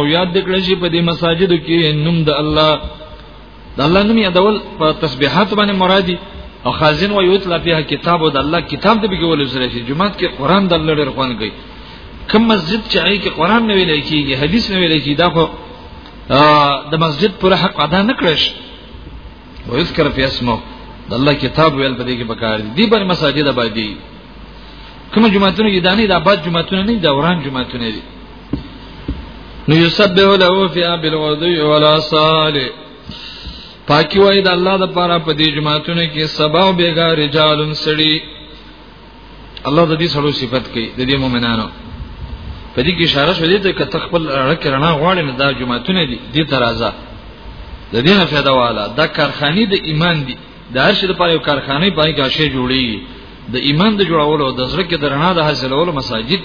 او یاد کړئ چې په دې مساجدو کې نوم د الله د الله نوم یادول په تسبیحات باندې مرادي او خازن و یوتلا فيها کتاب د الله کتاب دې بګول سره شي جمعات کې قران د الله ډېر خوان کوي کوم مسجد چې هغه کې قران نه ویل کېږي حدیث نه ویل کېږي دا خو د مسجد پر حق ادا نه کړش و یذكر فی اسمه د الله کتاب ویل په دې کې بکار دي دی بر مساجد آبادی کوم جمعتون کې دانه د آباد جمعتون نه د اوران جمعتون دي نو یسبح له فیها بالغدو والعصال پاکی وای د الله د پاره په دې جماعتونو کې سبا او بیګا رجالن سړي الله د دې سړو صفت کوي د دې مؤمنانو په دې کې اشاره شوې ده چې تخپل رکه رڼا غواړي نه دا جماعتونه دي دې ترازه د دې نه فائدہ والا دا کارخانه د ایمان دي د هر شي لپاره یو کارخانه پای کې شی جوړیږي د ایمان د جوړولو د زړه کې درنا د حاصلولو مساجد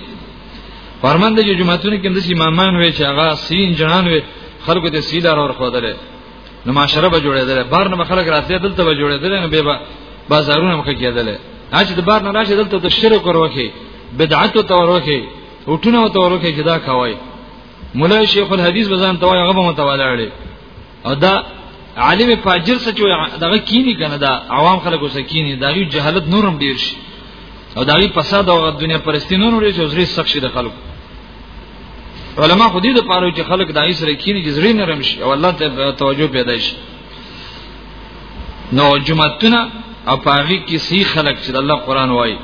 فرمان د جمعتون کې د امامان وي چې هغه سین جنان وي خلکو ته سیدار اور خدل نو معاشره به جوړېدل بار نه خلک راتلې دلته به جوړېدل نه به بازارونه مخ کېدل اچ د بار نه راشه دلته ته شرک وروکي بدعت ته وروکي وټونه ته وروکي جدا کوي مولا شیخ الحدیث بزان توای هغه متواضع لري او دا عالم فاجر څه چې دغه کینی کنه دا عوام خلکو څه کینی دا یو جهالت نورم ډیر شي او دا یو فساد او دنیا پرستی نور لري چې زری سخت شي د خلکو علما خو دې د پاره چې خلک دای سره کینی چې زری نرم شي او الله ته توجه پیدا شي نو جمعتونه او پاغي کې سی خلک چې الله قران وایي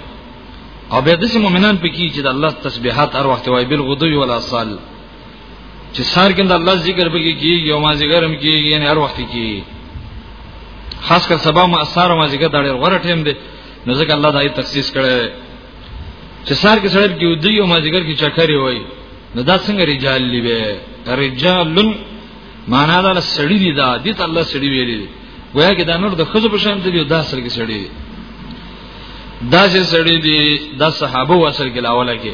او بیا د مؤمنان پکې چې د الله تسبیحات هر وخت وایي بل غدو ولا صال چې سار کې د الله ذکر پکې کیږي او ما ذکر هم کیږي یعنی هر وخت کیږي خاص کر سبا ما اسار ما ذکر دا ډېر غوړه ټیم دی نو ځکه الله دا یې تخصیص کړی چې سار کې سړی کې ودی او ما ذکر کې چکرې وای نو دا څنګه رجال دی به رجالن معنا دا سړی دی دا دې ته الله سړی ویلی دی گویا کې دا نور د خزو په شان دی دا سر کې سړی دا چې سړی دی دا صحابه وسر کې لاوله کې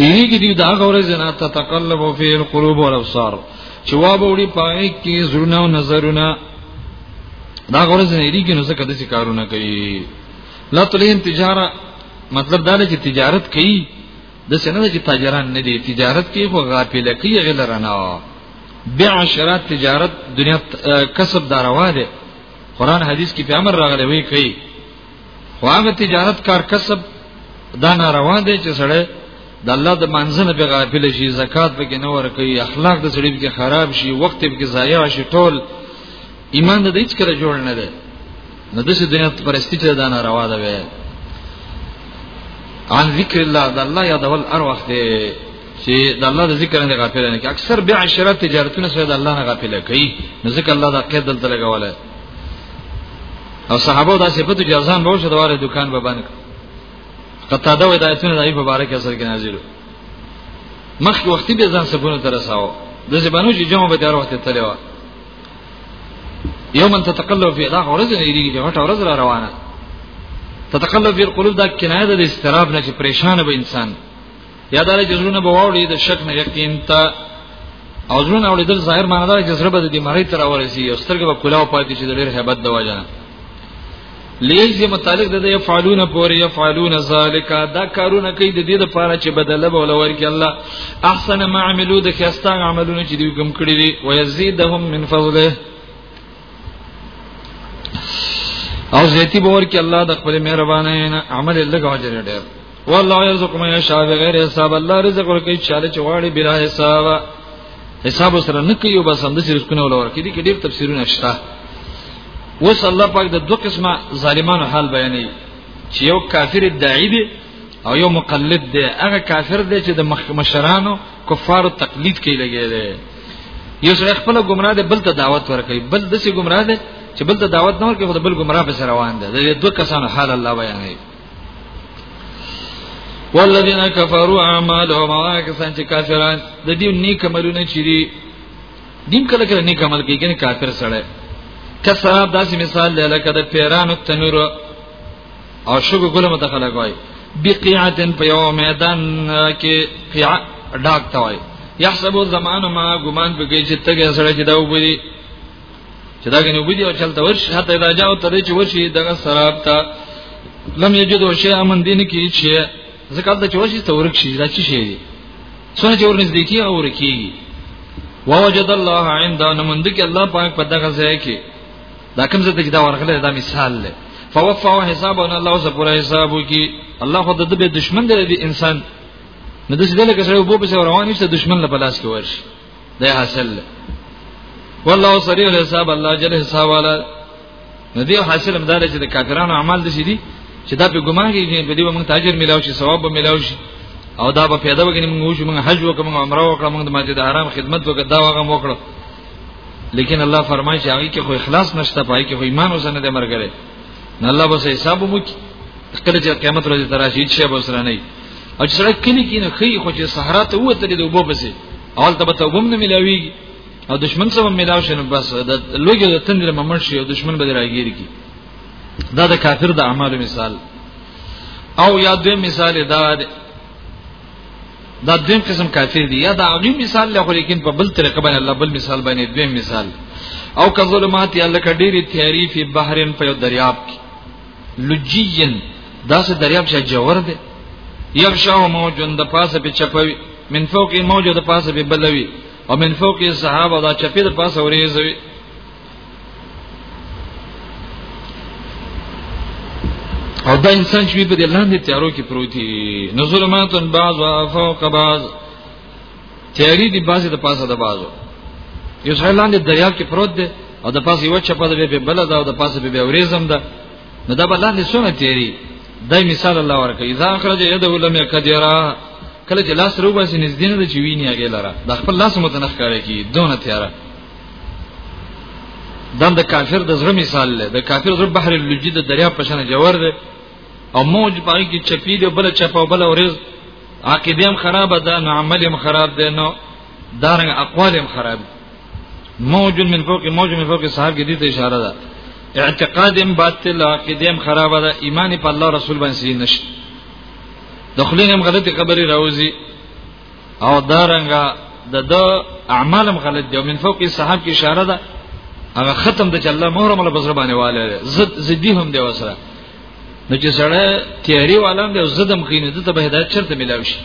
ایریږي دی دا غوړې زنا ته تقلب او فی القلوب والابصار جواب وړي پای کې زړونه او نظرونه دا غوړې زنا ایریږي نو څه کده چې کارونه کوي لا تلین تجاره مطلب دا دی چې تجارت کوي د سننه چې تاجران نه دي تجارت کوي خو غافل کوي غلرنه بيع شرات تجارت دنیا کسب داروا ده قران حدیث کې په امر راغلی وی کوي خو هغه تجارت کار کسب دا ناروا دی چې سړی د الله د منځنه به غافل شي زکات به کې نه ورکوي اخلاق د سړي به خراب شي وخت به کې ضایع شي ټول ایمان د هیڅ کله جوړ نه دی نو د څه دنیا پرستی چې دا ناروا ده وي عن ذکر الله د الله یادول ار وخت چې د الله د ذکر نه غافل نه کی اکثر بیا عشرات تجارتونه سره د الله نه غافل کوي نو ځکه الله دا قید دلته لګوله او صحابه دا صفته جزان به شو دواره دکان به باندې قطاده وې د ایتونو د ایبه بارک اثر کې نازلو مخکې وختي به ځان سپونه تر رساو د زبانو چې جمع به دار وخت تللی و یوم تتقلب فی دا ورځ نه دی چې هټه ورځ را روانه تتقلب فی القلوب دا کنایه د استراب نه چې پریشان به انسان یادار جزرونه به واوړي د شک نه یقین ته او زړونه اوریدل ظاهر معنی دا چې زړه به د بیماری تر ورسی او سترګې به کلاو پاتې شي د ډېر hebat د وجه لیجزی متعلق د دې فعلون پورې یفعلون ذالک دا کارونه کوي د دې لپاره چې بدله به ولور کې الله احسن ما عملو د خستا عملونه چې دوی کوم کړی دي ويزيدهم من فضله او زیتی باور کې الله د خپل مهرباني نه عمل لږه اجر ډېر والله يرزق من يشاء بغیر حساب الله رزق ورکړي چاله چواړي بلا حساب حساب سره نه کوي بس هم د رزقونه ولور کې دي کې ډېر تفسیرونه شته وس الله پاک د دوه قسمه ظالمانو حال بیانوي چې یو کافر داعی دی او یو مقلد دی هغه کافر دی چې د مشرانو کفار تقلید کوي لګي دی یو سره خپل گمراه دی بل ته دعوت ورکوي بل د سي گمراه دی چې بل ته دعوت نه ورکوي خو بل گمراه په سره روان دی د دوه کسانو حال الله بیانوي والذین کفروا اعمالهم واکسان چې کافران د دې نیک عملونه چيري دین کله کله نیک عمل کوي کنه کافر سره کسراب داسې مثال دی لکه د پیرانو تنور او شګو ګل متخلا کوي بقيعتن په یو میدان کې قيع ډاک توي يحسب الزمان ما ګمان بګي چې تګه سره چې دا وبدي چې دا کنه وبدي او چلته ورش حتی دا جاو ته چې ورشي دغه سراب ته لم یجدو شی امن دین کې چې زکات د چوشي تورک شي دا چی شي دي څونه چې ورنځ دي کې او ورکی ووجد الله عند نمند کې الله پاک په دغه ځای کې دا کوم ځای ته چې دا ورغله دا مثال دی فوفوا حسابنا الله اوس پوره حساب وکي الله خو د دې دشمن دی د انسان نو د دې لکه سره وبو په روان نشته دشمن له پلاس کې ورشي دا حاصل دی والله سریع الحساب الله جل حساب والا ندی حاصل مدار چې د کافرانو اعمال دي دي چې دا په ګمان کې چې په دې موږ تاجر ملاو شي ثواب به ملاو شي او دا به پیدا وګنې موږ شو موږ حج وکړو موږ عمره وکړو موږ د مسجد حرام خدمت وکړو دا وغه وکړو لیکن الله فرمایي چې هغه کې خو اخلاص نشته پای کې خو ایمان وسنه دې مرګره نه الله بس حساب مو کی کله چې قیامت ورځ تراشي هیڅ شی بسره نه او چې سره کلی کې نه خي خو چې صحرا ته وته دې وبو بسې اول ته به توبم نه ملاوي او دشمن سره ملاو شنه بس د لوګي د تندره ممن شي او دشمن به راګیر کی دا د کافر د اعمال مثال او یا دوی مثال دا دا دویم قسم کافر دی یا دا هغه مثال له خو لیکن په بل طریقه باندې الله بل مثال باندې دویم مثال او کظلمات یا لکه ډېری تیاری فی بحرن په دریاب کې لجین دا سه دریاب چې جوور دی یبشاو موجن د پاسه په چپوي من فوق موجه د پاسه په بلوي او من فوق صحابه دا چپې د پاسه ورېځوي او دا انسان چې په دې لاندې تیارو کې پروتي نظرماتن بعض او فوق بعض تیاری دی بعضه د پاسه د بعضو یو ځای لاندې دریاب کې پروت دی او د پاسه یو چپه ده به بل ده او د پاسه به اوریزم ده نو دا بلاندې سونه تیری دای مثال الله ورکه اذا اخرج يده لم يقدرا کله چې لاس روباسي نږدې نه دی چې ویني هغه لاره د خپل لاس متنخ کاری کی دونه تیاره دم د کافر د زړه مثال له د کافر زړه بحر اللجی د دریا په شان جوړ دی او موج پای کې چپی دی بل چپا بل اورز عقیده هم خراب ده نو عمل هم خراب ده نو دارنګ اقوال هم خراب موج من فوق موج من فوق صاحب کې دې ته اشاره ده اعتقاد هم باطل عقیده هم خراب ده ایمان په الله رسول باندې نشته دخلین هم غلطی خبري راوځي او دارنګه د د اعمالم غلط دی من فوق صاحب کی اشاره ده هغه ختم د الله مهرم له بزر باندې والے زد زدی هم دی وسره نو چې سره تیاری والام دی زدم کینې د ته هدایت چرته ملاو شي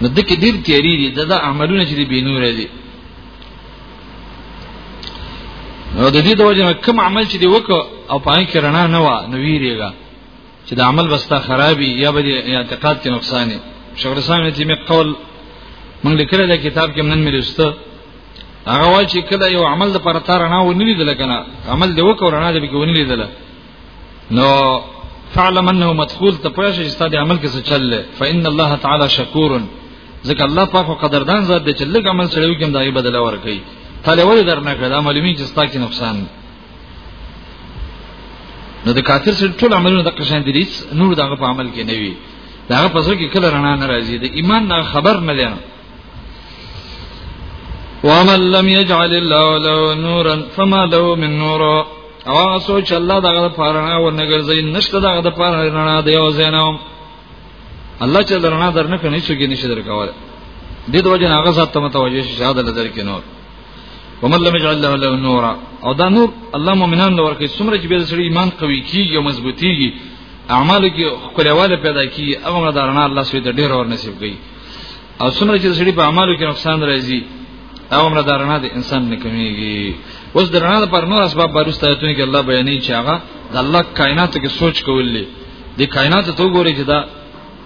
نو د کې ډیر تیاری دي د عملونه چې به نور دي نو د دې د وجه کوم عمل چې دی وکړ او پای کې رڼا نه و نو ویریږي چې د عمل وستا خرابي یا به اعتقاد کې نقصان وي شغل سامي چې مې قول مونږ لیکل د کتاب کې نن مې لسته هغه وایي چې کله یو عمل د پر تار نه ونی لیدل کنه عمل دی وکړ نه دی کې ونی لیدل نو فعلم انه مدخول ته پوه شي چې د عمل کې څه چل فإن الله تعالی شکور ځکه الله پاک قدردان ذات دی چې لږ عمل سره وکم دای بدل ورکړي طالب ولې درنه کړه معلومی چې ستا کې نقصان نو د کافر سره ټول عملونه د قشان دي نور دغه په عمل کې نه وي داغه په ځکه کې کله رڼا نه راځي د ایمان نه خبر نه دی ومن لم يجعل الله له نورا فما له من نور او سوچ الله دغه لپاره نه ورنګرځي نشته دغه لپاره رڼا دی او زینو الله چې رڼا درنه کني څوګي نشي درکواله دې د وجه هغه ذات ته متوجه شي شاده لدر کې نور ومن لم يجعل له له نور او دا نور الله مؤمنان لور کې څومره چې به سړي ایمان قوي کیږي او مضبوطيږي اعمال کې خپلواله پیدا کیږي هغه دا رڼا الله سوی ته ډیر اور نصیب کوي او څومره چې سړي په اعمالو کې نقصان راځي هغه مر دا رڼا د انسان نه کمیږي اوس د رڼا پر نور اسباب بارسته ایتونه کې الله بیانې چې هغه د الله کائنات کې سوچ کولې د کائنات ته وګوري چې دا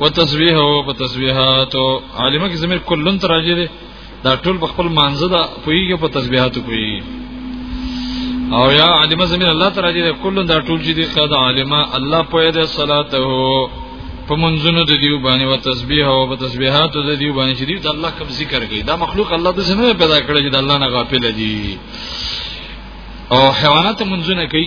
وتسبیح او په تسبیحات عالمه کې زمير کلن تراجه دي دا ټول په خپل مانزه دا پویږي په تسبیحات پویږي او یا عالمه زمير الله تراجه دي کلن دا ټول چې دي قد عالمه الله پوهه ده صلاته په منځونو د دیو باندې او تسبیح او په تسبیحات د دیو باندې چې دی د الله کوم ذکر کوي دا مخلوق الله د سمه پیدا کړی چې د الله نه غافل دي او حیوانات منځونه کوي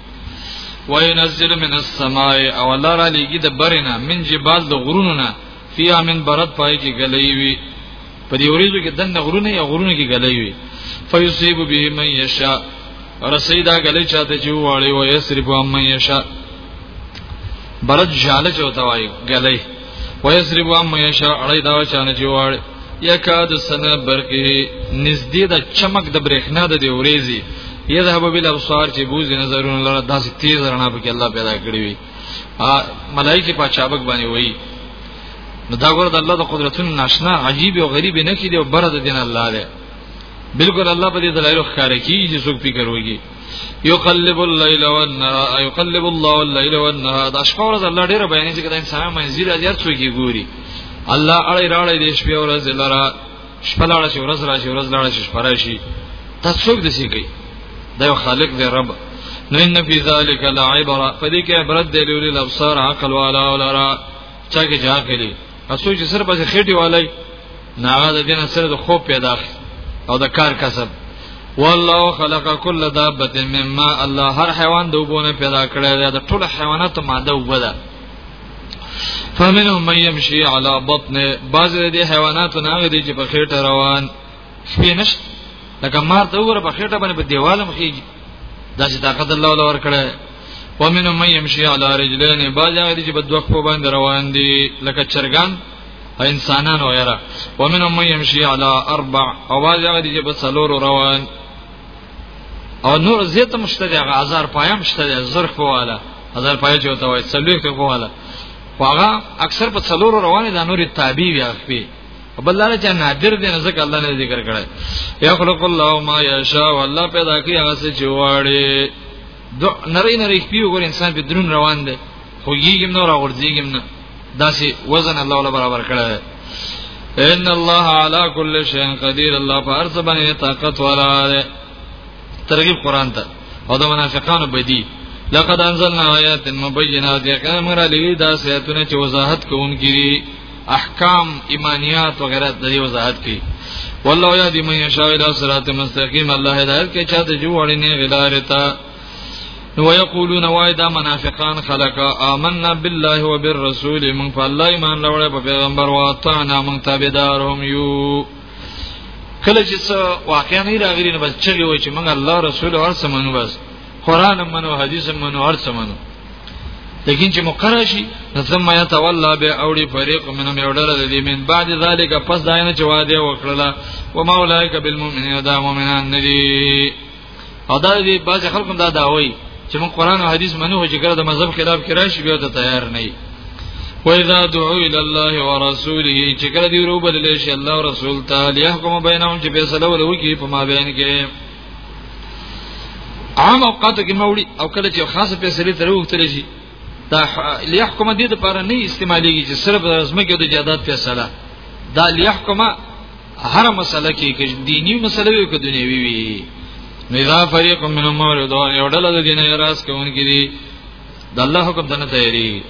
وینزل من السماء او الله را لګي د برنا من جبال د غرونو نه فیا من برد پای کې غلې وي په دې ورځو کې دنه غرونه یا غرونه کې غلې وي فیصيب به من یشاء رسیدا غلې چاته چې واړي و یسرف من یشاء برد جاله چوتوای غلې ويسرب عم يشاء اړي دا چانه جوړ یکاد سنه برقه نزدې د چمک د برېښنا د دی ورېزي یذهب بالابصار چې بوز نظرونه لره داسې تیز رڼا به کې الله پیدا کړی وي ملائکه په چابک باندې وایي نو دا ګور د الله د قدرتونو ناشنا عجیب او غریب نه کړي او بر د دین الله دی بالکل الله په دې دلایل ښکار کوي چې څوک فکر وږي یقلب الليل والنهار یقلب الله الليل والنهار دا شپه ورځ الله ډیره بیانې چې کله انسان منځي راځي هر څوک یې ګوري الله اړې راړې دې شپه ورځ لرا شپه لاړه شي ورځ راشي ورځ لاړه شي شپه راشي دا څوک دې سي کوي دا یو خالق دی رب نو ان فی ذلک لعبرا فدې کې عبرت دی لولي الابصار عقل والا ولرا چا کې جا کړي اسو چې سر پسې خېټي والای ناغه د دین سره د خوب پیدا او د کار کسب والله خلق كل دابه مما الله هر حیوان د وبونه پیدا کړی دی د ټول حیوانات ماده وبده فمنهم من يمشي على بطن بعض د حیواناتو ناغه دي چې په خېټه روان شپې نشت لکه مار د وره په خېټه باندې په دیوالم خېږي دا چې طاقت الله ولا ور کړی ومن من يمشي على رجلين باج هغه چې په دوه خو باندې روان دي لکه چرګان او انسانان وغیرہ ومن من يمشي على اربع او باج هغه چې په څلور روان او نور زیت مشته دی هغه هزار پایا مشته دی زر خو والا هزار پایا چې وته وای څلور خو والا هغه اکثر په څلور روان دي نور تابع وي هغه بل دا چې نادر دی نه ځکه الله نه ذکر کړی یخلق الله ما یشاء والله پیدا کوي هغه څه چې واړي نری نری پیو ګور انسان په درون روان دی خو یېګم نو راغورځېګم نه داسې وزن الله ولا برابر کړی ان الله على كل شيء قدير الله فارس باندې طاقت والا دی ترغیب قران ته او د منافقانو بدی لقد انزلنا آیات مبینات یقینا موږ را لګی دا آیاتونه چې وضاحت کوونکې دي احکام ایمانیات وغیرہ د دې وضاحت کوي والله یا دی من یشاء الى صراط مستقیم الله هدایت کوي چې د جوړې نه غلارتا نو یقولون وای دا منافقان خلق آمنا بالله وبالرسول من فالله ایمان لوړې په پیغمبر واتانا من تابعدارهم یو کله چې واقعا نه راغلی نو بس چلی وای چې موږ الله رسول ورسمنو بس قران منو حدیث منو هر څه منو لیکن چې مقرر شي ثم يتولى به اوړي فريق منهم يوډل د دې من بعد ذلك پس داینه چې وعده وکړه و ما اولئک بالمؤمنین دا مؤمنان ندي او دا دې بعض خلکو دا دا وایي چې موږ قران او حديث منو چې ګره د مذهب خلاف کې راشي بیا ته تیار نه یي وإذا دعوا إلى الله ورسوله چې کله دی روبل لشي الله رسول تعالی يحكم بينهم چې فیصله ولوي په ما بین کې عام اوقاتو کې موړي او کله چې خاصه فیصله تر وختل شي دا ليحكم دې د پاره نه استعماليږي چې صرف رزمګي د جادات فیصله دا ليحكم هر مسله کې کې دینی مسله وي کې دنیوي وي نو اذا فريق من امور دون یو ډله د دین راس کوونکې دي د الله حکم ته نه تیری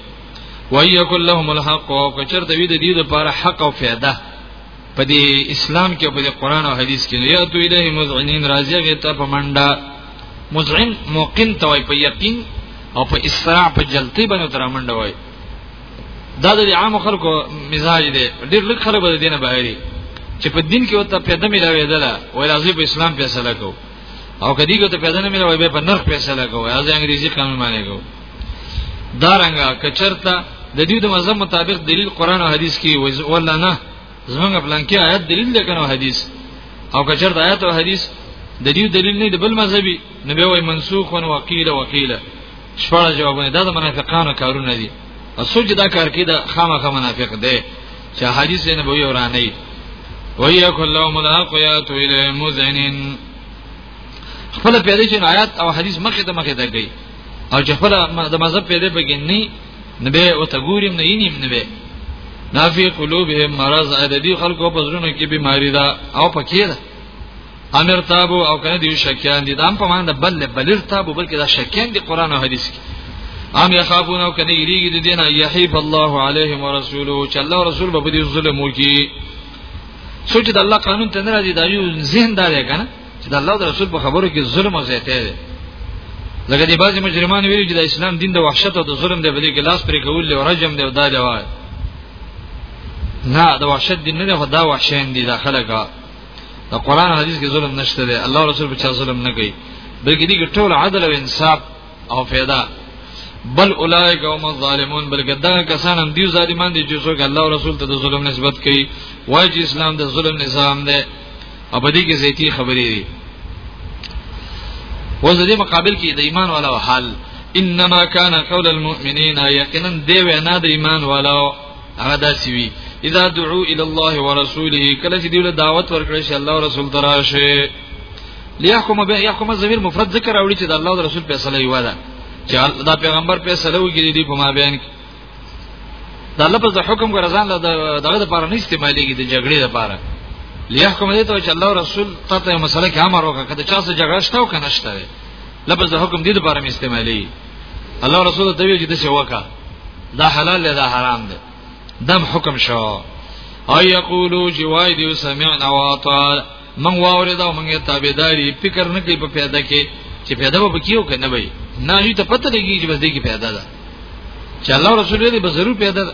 وایکل لهم الحق او کچر د وی د دې لپاره حق او فایده په دې اسلام کې په دې قران او حديث کې یا تو اله مذعنین راځي غته په منډه مذعن موقن توي په یقین او په اسراع په جلتی باندې تر منډه وای دا د عام خلکو مزاج دی ډېر لږ خلک به دینه بهري چې په دین کې وته پیدا ملاوي ده وای راځي په اسلام فیصله کوو او کدی کو ته پیدا نه ملوي به په نرخ فیصله کوي از انګریزي قانون معنی کوي دارنګه کچرتا د دې د مذهب مطابق دلیل قران او حدیث کې ولا نه زمونږ پلان کې آیات دلیل ده کنه حدیث او کچرتا آیات او حدیث د دې دلیل نه د بل مذهبي نه به وای منسوخ او وقیل وقیل شپږ جوابونه دا د منافقانو کارونه دي او سوچ دا کار کې دا خامخا منافق دی چا حدیث نبوی ورانی وَيَكُ اللَّهُمُ الْأَقْيَاتُ إِلَى مُزَنِينَ خپل پیدا چې آیات او حدیث مخه ته مخه ته گئی او چې خپل د مذهب پیدا بګنی نبه او ته ګوریم نه ینیم نبه نافی قلوبهم مرض عددی خلکو په زړونو کې بیماری ده او پکې ده امر تابو او کنه دی شکیان دي دام په معنی بل بلر تابو بلکې دا شکیان دي قران او حدیث کې ام یخافون او کنه یریږي د دینه یحیف الله علیهم ورسوله چې الله رسول به دې ظلم وکي سوچ د الله قانون ته نه راځي دا یو ذهن دا دی کنه چې د الله رسول په خبرو کې ظلم او زیاته دی لکه دی بعضی مجرمان ویلي چې د اسلام دین د وحشت او د ظلم دی بلې کې لاس پرې کول له رجم دی او دا دی وای نه د وحشت دین نه دا وحشین دي دا خلک د قران او حدیث کې ظلم نشته دی الله رسول په چا ظلم نه کوي بلکې دې ټول عدل او انصاف او فایده بل اولائک هم الظالمون بلکې دا کسان هم دی ظالمان دي چې څوک الله او رسول ته د ظلم نسبت کوي وایي چې اسلام د ظلم نظام دی او په دې کې زیتی خبرې دي وز دې مقابل کې د ایمان والا حال انما كان قول المؤمنين یقینا دی وینا د ایمان والا هغه داسې وي اذا دعوا الى الله ورسوله کله چې دیوله دعوت ورکړي شي الله او رسول تراشه ليحكم به يحكم الضمير مفرد ذکر اوړي چې د الله او رسول فیصله یو ده چې دا پیغمبر فیصله وکړي دی په ما بیان کې دا لفظ د حکم ګرځان له دغه لپاره نه استعمالېږي د جګړې لپاره ليحكم دې ته چې الله او رسول تاسو مسله کې امر وکړه کله چې تاسو جګړه شته او کنه شته لفظ د حکم دې لپاره استعمالېږي الله رسول ته ویل چې د څه وکا دا حلال دی دا حرام دی دم حکم شو او یقولو چې وای دی سمعنا واطاع من واورید او من تابعداري فکر نه کوي په پیدا کې چې پیدا به کیو کنه وي نه یی ته پته لګی چې بس دې کې پیدا ده چې الله رسول دې به ضرور پیدا ده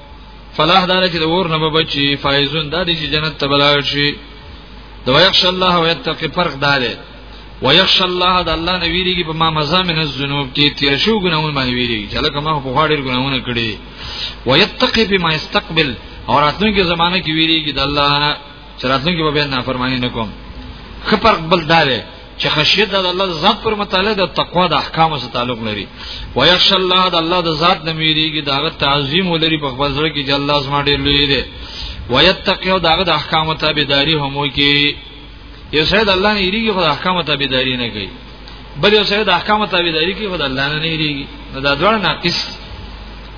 فلاح دار چې د ور نه بچي فایزون دا دي چې جنت ته بلار شي د ويخش الله او يتقي فرق دار ويخش الله د الله نه ویریږي په ما مزامن الذنوب کې تیر شو ګناونه باندې ویریږي چې لکه ما په غاړې ګناونه کړي ويتقي بما يستقبل او راتلونکي زمانه کې ویریږي د الله نه چې راتلونکي به نه فرمانی نه کوم خپرق بل دار چې خشیت د الله د ذات پر متعلق د تقوا د احکام سره تعلق لري ويخش الله د الله د ذات نه میریږي داغه تعظیم ولري په خپل ځل کې چې الله زما ډېر لوی دی ويتقي او داغه د احکام تابعداري هم وکي یو سره د الله نه یریږي خو د احکام تابعداري نه کوي بل یو سره د احکام تابعداري کوي خو د الله نه یریږي نو دا ډول ناقص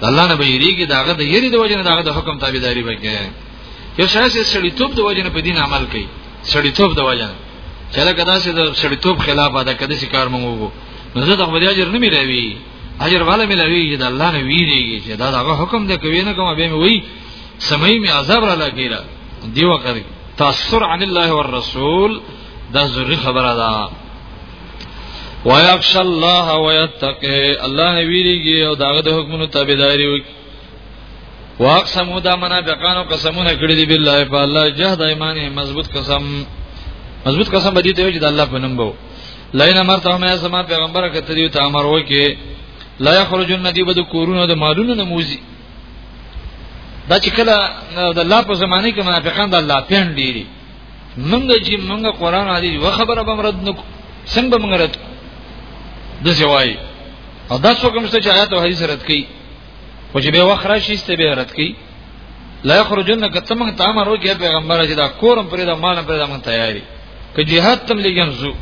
د الله نه به یریږي داغه د یری د وجه نه داغه د حکم تابعداري وکړي یو سره سړی توپ د وجه نه په دین عمل کوي سړی توپ د وجه نه چې لکه دا چې د سړیتوب خلاف ده کده چې کار مونږ وو نو زه د خپل اجر نه ملوي اجر والا ملوي چې د الله نه ویریږي چې دا دغه حکم دی کوي نه کوم به مې وای سمې می عذاب را لګیرا دی وکړ تاسر عن الله والرسول دا ضروري خبره ده ويخشى الله ويتقي الله ویریږي او داغه د حکمونو تابعداري وکړي واقسمو دا منافقانو قسمونه کړی دی بالله په الله جهد ایمان مضبوط قسم مضبوط قسم بدی ته وی چې الله په نوم بو لئن مرته مې سما پیغمبر کته دی ته امر وکي لا یخرجون دی بده کورونه د مالونو نموزي دا چې کله د الله په زمانه کې منافقان د الله پیان ډیری موږ چې موږ قران عادي و خبره به مرد نو څنګه به موږ رد د سوای او دا څوک هم چې آیات او حدیث رد کوي خو چې به وخت راشي ست به رد کی لا یخرجن کته موږ ته امر وکړي پیغمبر چې دا کورم پرې دا مال پرې دا موږ تیاری که جهاد تم لګیم زو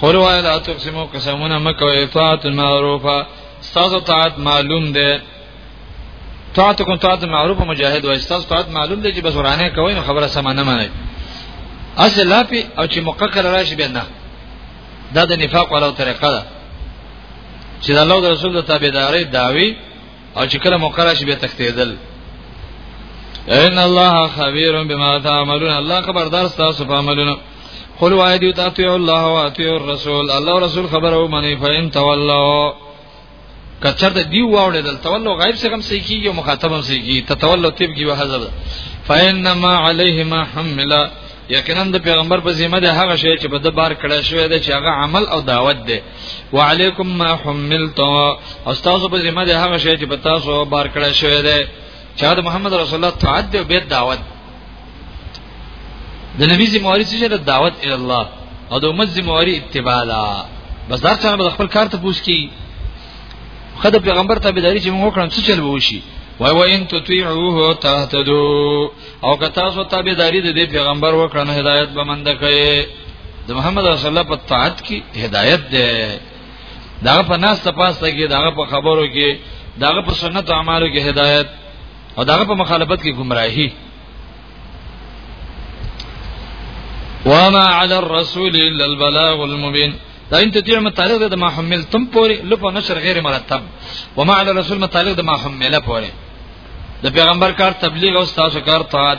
خو روایت اتو سمو قسمونه مکو اطاعت معروفه استاذ طاعت معلوم ده طاعت کو طاعت معروف مجاهد و استاذ طاعت معلوم ده چې بس ورانه کوي خبره سمانه مانی اصل لا پی او چې مقکر راشي بیا نه دا د نفاق ولو طریقه ده چې د الله او رسول د تابعداري داوي او چې کله مقرره شي به تختیدل ان الله خبير بما تعملون الله خبردار تاسو په عملونو قل وایدی تطیع الله و اطیع الرسول الله رسول خبره منی فین تولوا کچر د دی واوړې دل تولو غیب څخه هم صحیح کیږي او مخاطب هم صحیح کیږي تتولو تیب کی وهذا فینما علیه ما حمل یقینا د پیغمبر په ذمہ ده هغه شی چې په د بار کړه شوی دی چې هغه عمل او دعوت دی وعلیکم ما حملتم او تاسو په ذمہ ده هغه شی چې په تاسو بار کړه شوی دی چا د محمد رسول الله طاعت دی او به دعوت د نبی زمواري چې د دعوت ال الله او د امت زمواري اتباع ده بس دا څنګه به خپل کار ته پوس کی خدای پیغمبر ته بيداری چې موږ کړم څه چل وو شي وای و ان تطيعوه تهتدوا او که تاسو تابعداري د پیغمبر وکړنه هدایت به مند کړي د محمد رسول الله په طاعت کې هدایت ده داغه په ناس ته پاسته کې داغه په خبرو کې داغه په سنت او اعمالو کې هدایت او داغه په مخالفت کې گمراهي وما على الرسول الا البلاغ المبين دا انت تیع متعلق ده ما حمل تم پوری لپا نشر غیر مرتب وما على الرسول متعلق ده ما حمله پوری د پیغمبر کار تبلیغ او تاسو کار طاعت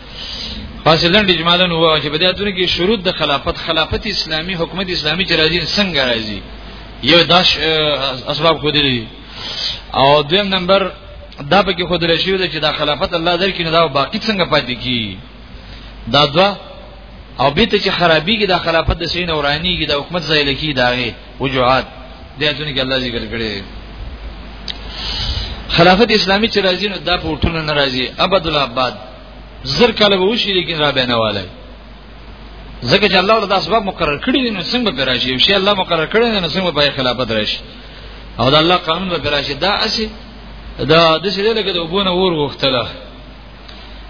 خاص لنډ اجمالا هو چې بده اتونه کې شروط د خلافت خلافت اسلامی حکومت اسلامی چې راځي څنګه راځي یو داش اسباب خو دي او دویم نمبر دا به کې خو دل شي چې دا خلافت الله درکې نه دا باقی څنګه پاتې کی دا دوا او بیت چې خرابي کې دا خلافت د سین اورانی کې دا حکومت ځای لکی داغه وجوهات د ایتونو کې الله ذکر کړی خلافت اسلامی چې راځي نو دا پورتونه ناراضي ابد الاباد زر کاله به وشي لیکن را به نه والي ځکه چې الله ورته اسباب مقرر کړی دي نو څنګه به راشي ان شاء الله مقرر کړی دي نو څنګه به خلافت راشي او د الله قانون به راشي دا اسی دا د څه لګه د وبونه ور وختله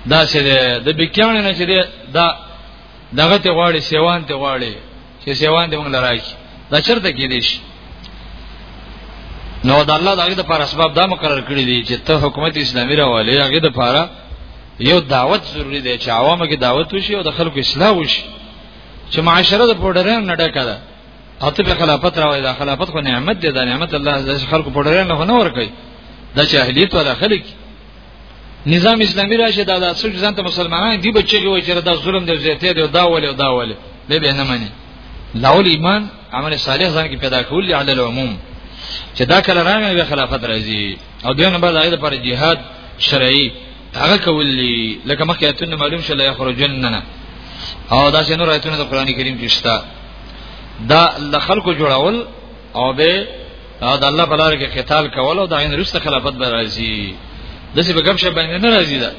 دا څه د بکیان نه چې دا دغه ته غواړي سیوان ته غواړي چې سیوان دې موږ لراکي دا چرته کې دي شي نو د الله دغه د پر اسباب دا مقرر کړی دي چې ته حکومت اسلامي راوالې هغه د پاره یو دعوت ضروری دی چې عوامو کې دعوت وشي او د خلکو اصلاح وشي چې معاشره د پوډرین نه ډکه ده او ته په خلافت راوړې دا خلافت خو نعمت دی دا نعمت الله د خلکو پوډرین نه نه ورکي دا چې اهلیت ولا خلک نظام اسلامي راشي دا د څوک ځان ته مسلمانان دی بچي کوي چې دا ظلم دی زیاته دی دا ولې دا ولې به به نه مانی لاول ایمان عمل صالح ځان کې پیدا کول دی علی العموم چې دا کله راغی به خلافت راځي او دغه بعد هغه پر جهاد شرعي هغه کول دی لکه مخکې اتنه معلوم شله یخرجننا او دا څنګه راځي د قران کریم کې شته دا د خلکو جوړول او به او د الله په لار کې قتال کول او د عین رسته خلافت به راځي دسه به کوم شی باندې نه راځي دا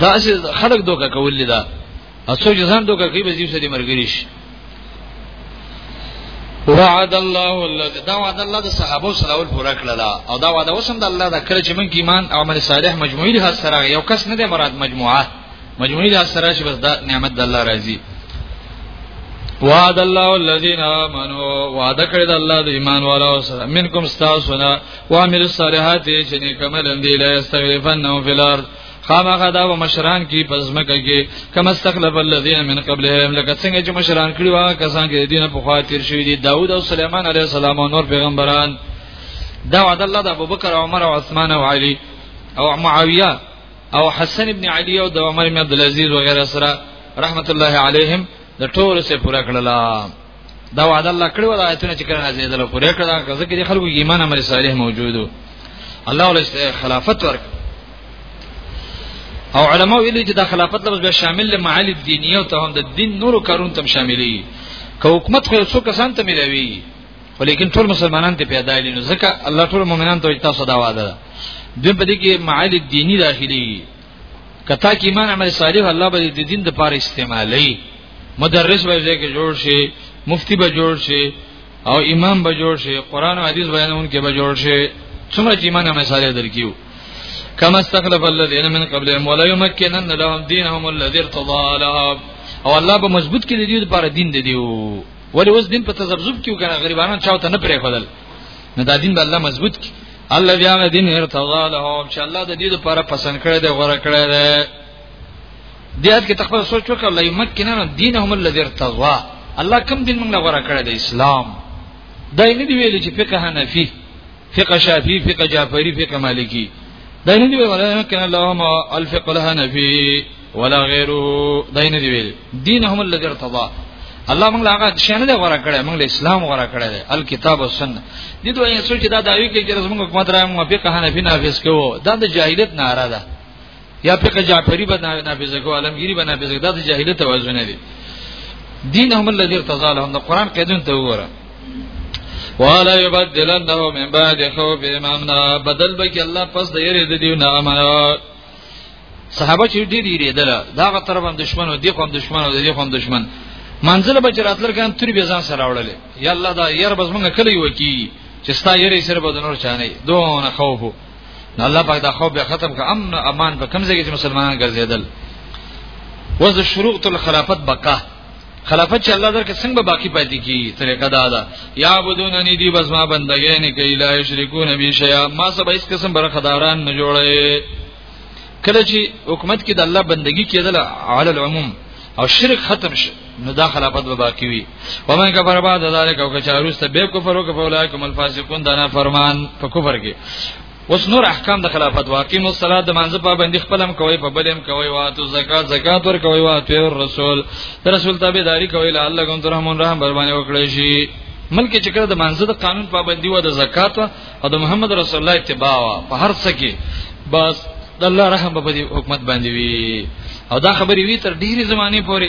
دا خلک دوکه کول لیدا اسو جزان دوکه کوي به زیوسه دې مرګري شي وعد الله الذي دا وعد الله د صحابه صلی الله پورا کړل او دا وعده وسم د الله دا کړ چې من ایمان او عمل صالح مجموعي له سره یو کس نه دی مراد مجموعه مجموعي دا سره شي بس دا نعمت د الله راضي وعد الله الذين امنوا وعد کړی د الله د ایمان والو سره منکم استاسنا وعمل الصالحات چې نیک عمل اندی لا استغفرنهم فی الارض خامخا دا و مشران کی پزمکه کی کم استخلف الذين من قبلهم لکه څنګه چې مشران کړي وا کسان کې دینه په خاطر شوی دي داوود او سليمان عليه السلام او نور پیغمبران دا وعد الله د ابوبکر او عمر او عثمان او علي او معاويه او حسن ابن علی او د عمر ابن عبد العزيز وغيرها سره رحمت الله عليهم د ټول سه پورا کړل دا وعده الله کړو دا آیتونه چې کړه نازل دل پورا کړل دا ځکه چې خلکو ایمان امر صالح موجودو الله ول خلافت ورک او علما ویلي چې دا خلافت لپاره شامل له معالي دینیه او ته هم د دین نورو کارونو تم شاملې که حکومت خو څو کسان ته ملوي خو لیکن ټول مسلمانان ته پیدا دي نو ځکه الله ټول مؤمنان ته تاسو دا وعده ده دوی په دې کې معالی دینی داخلي کته کې ایمان عمل صالح الله به د دین د پاره استعمالي مدرس به ځکه جوړ شي مفتی به جوړ شي او امام به جوړ شي قران او حدیث بیانون کې به جوړ شي څومره چې ایمان عمل صالح درکیو کما استخلف الذين من قبلهم ولا يمكنن لهم دينهم الذي ارتضى لهم او الله به مضبوط کړي دي لپاره دین دی دیو ولی اوس دین په تذبذب کې وکړه غریبانو چاو ته نه پرې خدل نه دا دین به الله مضبوط کی الله بیا غ دین ارتضا له ان شاء الله د دې لپاره پسند کړی دی غوړه کړی دی دیات کې تخفل سوچ وکړه الله یمکننا دینهم الذی ارتضا الله کوم دین موږ غوړه کړی دی اسلام دا نه دی ویل چې فقه حنفی فقه شافعی فقه جعفری فقه مالکی دا نه دی ویل چې الله ما الفقه الحنفی ولا غیره دین دی ویل دینهم الذی ارتضى الله موږ هغه شان له غره کړه موږ له اسلام غره کړه دی الکتاب او سنت دي دوی یې سوچ دا داوی کې چې موږ حکومت را موږ فقه حنفی نافذ کوو دا د جاهلیت ناره ده یا فقه جعفری به نافذ کوو عالمگیری به نافذ کوو دا د جاهلیت توازن دی دینهم الذی ارتضى لهم د قران قیدون ته وګوره ولا يبدلنه من بعد خوف امامنا بدل بك الله پس د یری د دیو نه امانه صحابه چې ډېر یریدل دا غ طرف هم دشمن او دی قوم دشمن او دی قوم دشمن منزل به چراتل کان تر به ځان سره وړل یا الله دا ير بس مونږ کلی وکی چې ستا یری سره به نور چانه دونه خوف نو الله پاک دا خوف به ختم ک امن امان په کمزې کې مسلمانان ګرځیدل وز شروط الخلافت بقا خلافت چې الله درکې څنګه به باقی پاتې کی طریقه دا ده یا عبدوننی دی بس ما بندګې نه کوي لا یشرکون بی شیا ما سب هیڅ قسم برخداران نه جوړي کله چې حکومت کې د الله بندگی کېدل علی العموم او شرک ختم شي نو دا خلافت به باقی وي و من کفر بعد ذلک او کچاروس ته به کفر او کفر اولایکم الفاسقون دنا فرمان په کفر کې اوس نور احکام د خلافت واقیم الصلاه د منځ پابندي خپلم کوي په بلم کوي واتو زکات زکات ور کوي واتو رسول تر رسول تابعداري کوي الله کوم ترحمون رحم بر باندې وکړي شي ملک چې کړه د منځ د قانون پابندي و د زکات او د محمد رسول الله اتباع په هر څه کې بس د الله رحم په دې حکومت باندې وي او دا خبرې وی تر ډیره زمانه پورې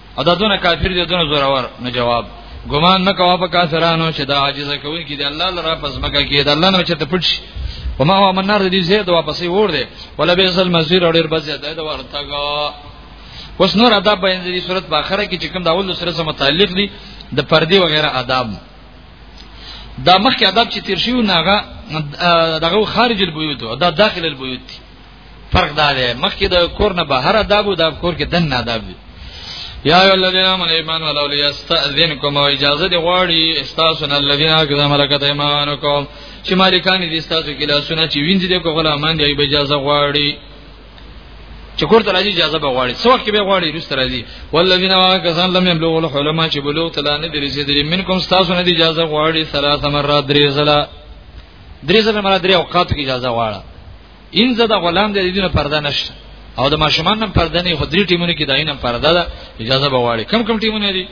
او دا دونه کافر دي دونه زورور نه جواب ګمان نه کوه په کافرانو چې دا عاجز کوي کې دي الله لره پس مګه کې دا الله نه چې ته پټ شي وما هو من نار دې زید واپسې ور دي ولا به اصل مزیر اور بس زیاده دا ورتګه اوس نور ادب بیان دي صورت په اخره کې چې کوم دا اول سره سره متعلق دي د پردي وغیرہ آداب دا مخکې آداب چې تیر شي ناغه دغه خارج البيوت او دا داخل البيوت دي فرق دا دی مخکې د کور نه بهر آداب او د کور کې دن آداب دي یا ایو الذین آمنوا ایمان ولو لیستاذنکم او اجازه دی غواړي استاسن الذین کذا ملکت ایمانکم چې مالکان دي استاسو کې لاسونه چې وینځي دی کو غلامان دی اجازه غواړي چې کور ته راځي اجازه به غواړي څو وخت به غواړي روس ته راځي والذین واکسان لم یبلغوا الحلم چې بلوغ تلا نه درې سي منکم تاسو نه اجازه غواړي ثلاث مرات درې زلا درې زلا مرات درې اوقات کې اجازه غواړي ان زه د غلام د دینه پرده نشته او د ماشومان هم پرده نه خو درې ټیمونو کې داینه پرده ده اجازه به واړي کم کم ټیمونه دي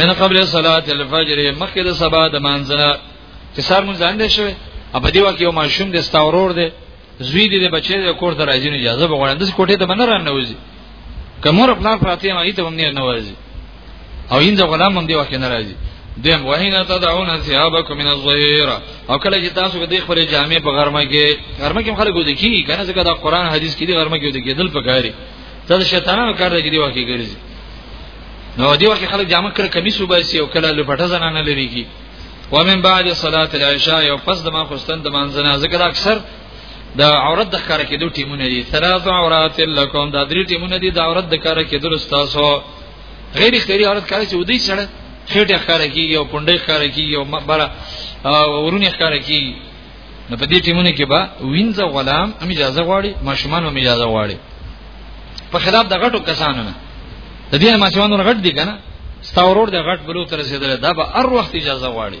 من قبل صلاه الفجر مخکې د سبا د مانځنه چې سار مونږ ځان دې شوی ا په دې وخت یو ماشوم د ستاورور دی زوی دې بچی د کور ته راځي اجازه به غواړي د کوټې ته باندې رانه وځي کمر پلان پراته ما ایته هم نه نوازي او اند غلام هم دی وخت نه راځي دیم وهینا تدعون ثيابکم من الظهير او کله چې تاسو به د خپل جامع په غرمه کې غرمه کې خلک ودی کی کنه ځکه دا قران حدیث کې دی غرمه کې ودی کېدل پکاري ته د شیطانانو کار دی دی واکې ګرځي نو دی واکې خلک جامع کړ کمیس وباسي او کله لپټه زنانه لري کی ومن بعد صلاه العشاء او پس د ما خوستن د منځنه ذکر اکثر د عورت د ښکار کېدو ټیمونه دي ثلاث عورات لکم دا درې ټیمونه دي د عورت د ښکار کېدو تاسو غیر خیری عورت کار چې ودی سره خېټه ښکار کیږي او پونډه ښکار کیږي او مبره ورونه ښکار کیږي نو په دې ټیمونه کې به وینځه غلام هم اجازه غواړي ماشومان هم اجازه غواړي په خلاف د غټو کسانو نه د دې ماشومان غټ دي کنه ستاورور د غټ بلو تر رسیدل دا به هر وخت اجازه غواړي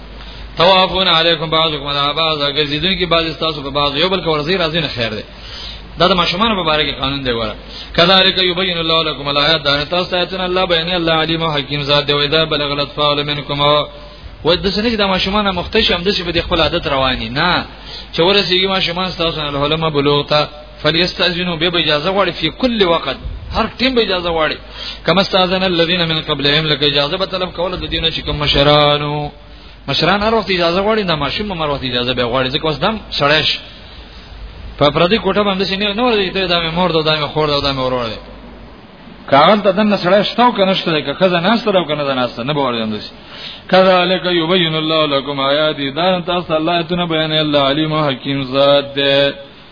توافون علیکم بعضکم علی بعض ګرځیدون کې بعض تاسو په بعض یو بل کور زی راځي نه خیر دی دا د ماشومان په اړه کې قانون دی وره کذالک یبین الله لكم الایات دا تاسو آیتونه الله بیان الله علیم او حکیم ذات دی ودا بلغ الاطفال منکم و د سنې د ماشومان مختشم د څه په خپل عادت رواني نه چې ورسېږي ماشومان تاسو نه علماء بلوغ ته فلیستاذینو به اجازه غواړي په کل وخت هر ټیم به اجازه غواړي کما استاذن الذين من قبلهم لکه اجازه به طلب کوله د دینه چې کوم مشرانو مشران هر وخت اجازه غواړي نه ماشوم هم هر وخت اجازه به غواړي ځکه اوس دم سړیش په پردي کوټه باندې چې نه نور دې دا مې مور دا دا مې خور دا دا مې ورور دې کاغل ته دنه سړی شتاو کنه شته که خزه ناشته راو کنه ناشته نه باور دم دسی کذالک یبین الله لكم آیاتی دا تاسو الله ته بیان الله علیم حکیم ذات دې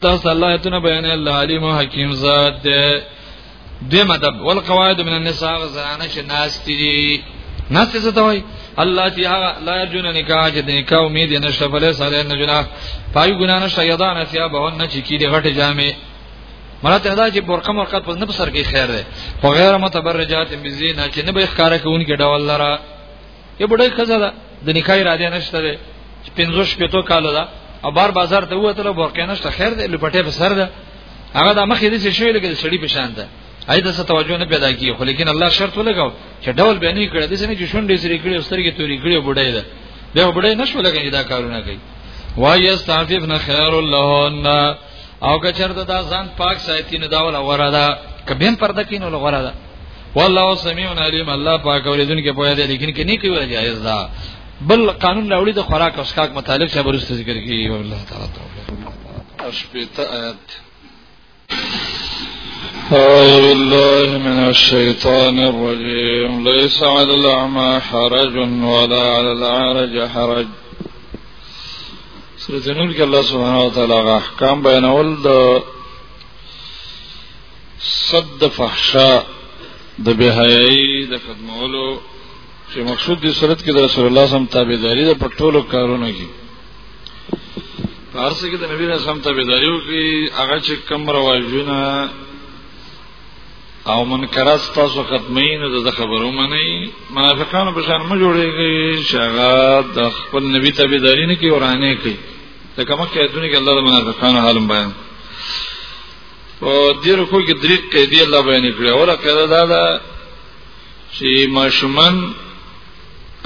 تاسو الله ایتونه بیان الله علیم او حکیم ذات دی دوی مدب والقواعد من النساء غزانه چې ناس دي ناس څه ته وای الله چې هغه لا جون نکاح چې د نکاح امید نه شته بلې سره نه جنا پای ګنا نه شیطان اتیا به نه چې کی دي غټه جامې مرته دا چې برقم ورکات په نه سر کې خیر ده په غیر متبرجات بزینا چې نه به ښکارا کوونکې ډول لره یو بډای خزه ده د نکاح اراده نشته ده چې پنځوس شپېتو کال ده او بار بازار ته وته له برقې نشته خیر ده لپټه په سر ده هغه د مخې د څه شوی لګي سړی په شان ده اې د څه توجه نه پیدا کیږي خو لیکن الله شرط ولګاو چې ډول به نه کړي د څه نه چې شونډې سری کړي او سترګې توري کړي بډای ده به بډای نشو لګي دا کارونه کوي وایستعففن خیر لهن او که چرته دا ځان پاک ساتي نه دا ولا غره ده کبین پرده کین ولا غره ده والله سميع عليم الله پاک اوریدونکو په دې لیکن کې نه کوي جایز ده بل قانون راوړي د خوراک او سکاک متعلق چې برسته ذکر کیږي والله تعالی توفیق اشپیت آیات أعوذ بالله من الشيطان الرجيم ليس على الأعمى حرج ولا على العارج حرج سورة نور کې الله سبحانه وتعالى احکام بیانول د صد فحشا د بهایي د قدمولو چې مقصود دې صورت کې د رسول الله صم تابعداري د پټولو کارونه کی پارسه کې د نبی رسول الله تابعداري او کې هغه چې کم رواجونه او منکرات تاسو ختمین او د خبرو منی منافقانو په شان ما جوړیږي چې هغه د خپل نبی تابعداري نه کوي ورانه کوي لکه مکه دنیا کې الله د منافقانو حالم بیان او دې رکو کې درې قاعده الله بیان کړې اوله قاعده دا ده چې ماشومان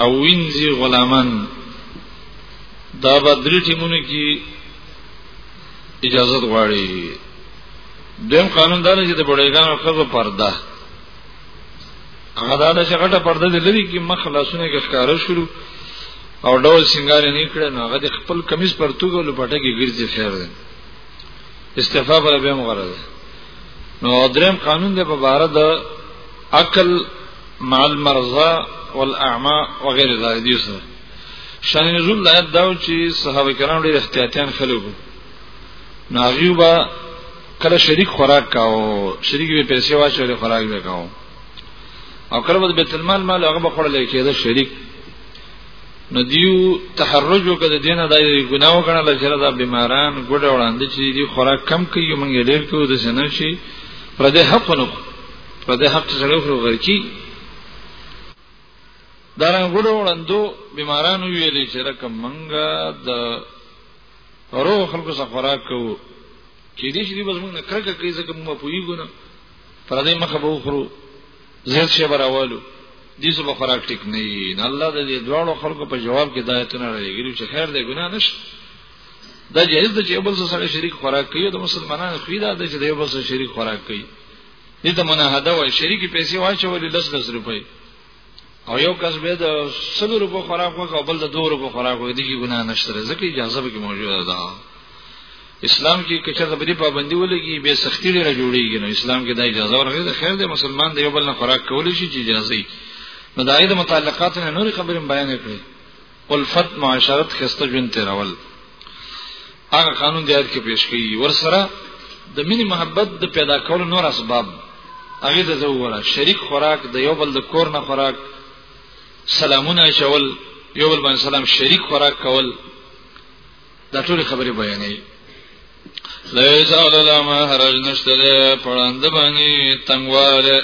او وینځي غلامان دا به درې ټیمونه کې اجازه غواړي دیم قانون دا نه چې د بډایګانو خزه پرده هغه دا د شغټه پرده د لری کې مخ لاسونه کې ښکارا شروع او ډول سنگار نه کړي نو هغه د خپل کمیس پرتوګو لپټه کې ګرځي خیر دی استعفا پر به مغره ده نو دریم قانون دی په بار د عقل مع المرضى والاعمى وغير ذلك دي سره شان نزول د آیت داو چې صحابه کرام ډېر احتیاطیان خلک نو هغه با کله شریک خوراک کاو شریک به پیسې واچولې خوراک به کاو او کله به بیت المال مال هغه به خړلې کېده شریک نو دیو تحرج وکړ د دینه د ګناو غنل چې دا بیماران ګډ وړاندې چې دی خوراک کم کوي مونږ ډیر کوو د سنن شي پر دې حق نو پر دې حق سره خو ورکی دا رنګ ګډ وړاندو بیماران ویلې چې رقم مونږ د ورو خلکو سره خوراک کوو چې دې شي بس مونږ نه کرکه کوي ځکه مونږ په یو ګنه پر دې مخه به وخورو زیات شی براولو دي سو په خوراک ټیک نه یي نه الله د دې دواړو خلکو په جواب کې دایتونه راغلي چې خیر دی ګناه نشته دا جایز ده چې یو بل سره شریک خوراک کوي د مسلمانانو خوی ده چې یو بل سره شریک خوراک کوي دې ته مناهده وای شریک پیسې واچولې لس لس روپۍ او یو کس به د سلو روپو خوراک وکړي او بل د دوه روپو خوراک وکړي دغه ګناه نشته ځکه اجازه به کې موجوده ده اسلام کې کچا غبري پابندي ولګي به سختي لري جوړيږي نو اسلام کې دا اجازه ورغی دا خیر دی مسلمان دی یو بل نه خوراک کولی شي چې اجازه یې مداید متعلقات نه نور خبرې بیان کړي الفت معاشرت خسته ژوند تیرول هغه قانون دی چې پیش کیږي ورسره د مینې محبت د پیدا کولو نور اسباب هغه د زووره شریک خوراک د یو بل د کور نه خوراک سلامونه شول یو بل باندې سلام شریک خوراک کول دا ټول خبرې بیانې لیس علی ما حرج نشته پړاند باندې تنگواله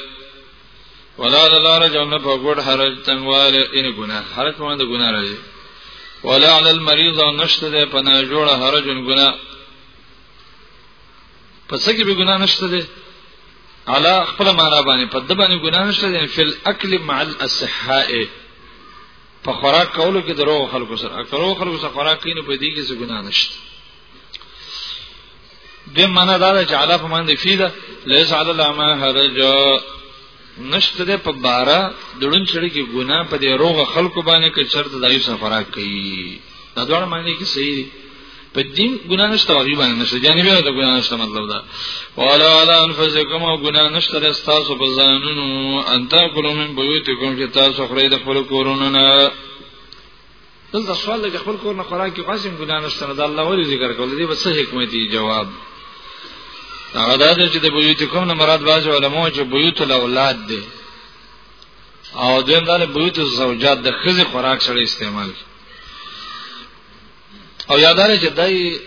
ولا دلاره جنه په ګډ حرج تنواله ان ګناه حرج په معنی ګناه راځي ولا علی المریض نشته ده په نه جوړه حرج ګناه پس کې به ګناه نشته ده علا خپل معنا باندې په د باندې ګناه نشته ده فل اکل مع الاصحاء په خوراک کولو کې دروغ خلکو سره اکثرو خلکو سره خوراک کینې په دې کې څه ګناه نشته دې معنا دا ده چې علا په معنی فی ده لیس علی العما حرج نشته ده په بارا دړون چړي کې ګنا په دې روغ خلکو باندې کې شرط دایو سفراک کوي دا ډول معنی کې صحیح دي په دین ګنا نشته واجب باندې نشته جانبي دا ګنا نشته مطلب دا ولا علی انفسکم او ګنا نشته د تاسو په ځانونو ان تاکلوا من بیوتکم چې تاسو خوري د خپل کورونو نه دلته سوال دی خپل کور نه خوراک کې قاسم ګنا نشته دا الله ولې ذکر کول دی به څه حکمت دی جواب هغه دا چې د بیوت کوم نه مراد باز علماء چې بیوت الاولاد دی او دیم دا له بیوت زوجات د خزي خوراک سره استعمال او یادار چې دای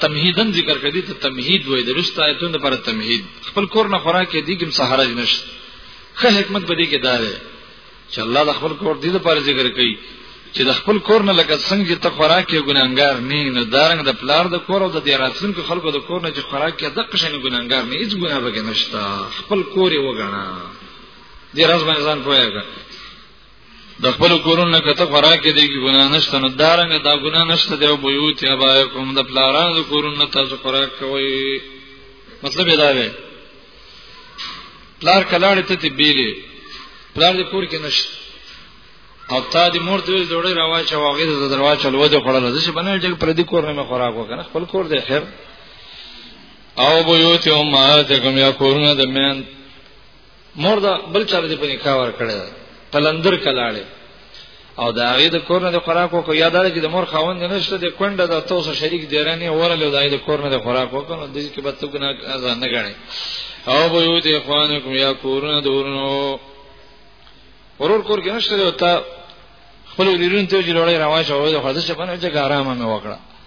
تمهیدن ذکر کړی ته تمهید وای د رښتا ایتون لپاره تمهید خپل کور نه خوراک کې دیګم سهارج نشته خه حکمت بده کې دا دی چې الله د خپل کور دې لپاره ذکر کوي چې د خپل کور نه لکه څنګه چې ته خوراک یې ګناګار نه نه دارنګ د پلار د کور او د دیراتسن کې خلکو د کور نه چې خوراک یې دغه شنه ګناګار نه هیڅ ګنا به نشتا خپل کور یې وګڼا دې راز باندې ځان پوهیږي د خپل کورونو نه کته خوراک یې دې ګنا نشته نو دارنګ دا ګنا نشته دی او بيوت یا بایکم د پلارانو کورونو تاسو خوراک کوي مطلب دا دی پلار کلاړې ته تی بیلې پلار دې کور کې نشته او تا دې مور ته ویل ډوړې راواچا واغې د درواچا لوځ خړل د څه بنل چې پر دې کور نه خوراک وکنه خپل کور دې خیر او بيوت امهاتکم یا کورونه د مین مور دا بل چا دې په نکاح ور کړی پلندر کلاړې او دا غي د کور نه د خوراک وکړو یا دا چې د مور خاوند نشته د کونډه د توسه شریک دی رنه ورل دا د کور نه د خوراک وکړو د دې کې به څوک نه ځان نه غړي او به یو د اخوانکم یا کورونه دورنو ورور کور کې نشته او تا خپل ورورون ته جوړې رواج او د خدای څخه نه چې آرامه مې وکړه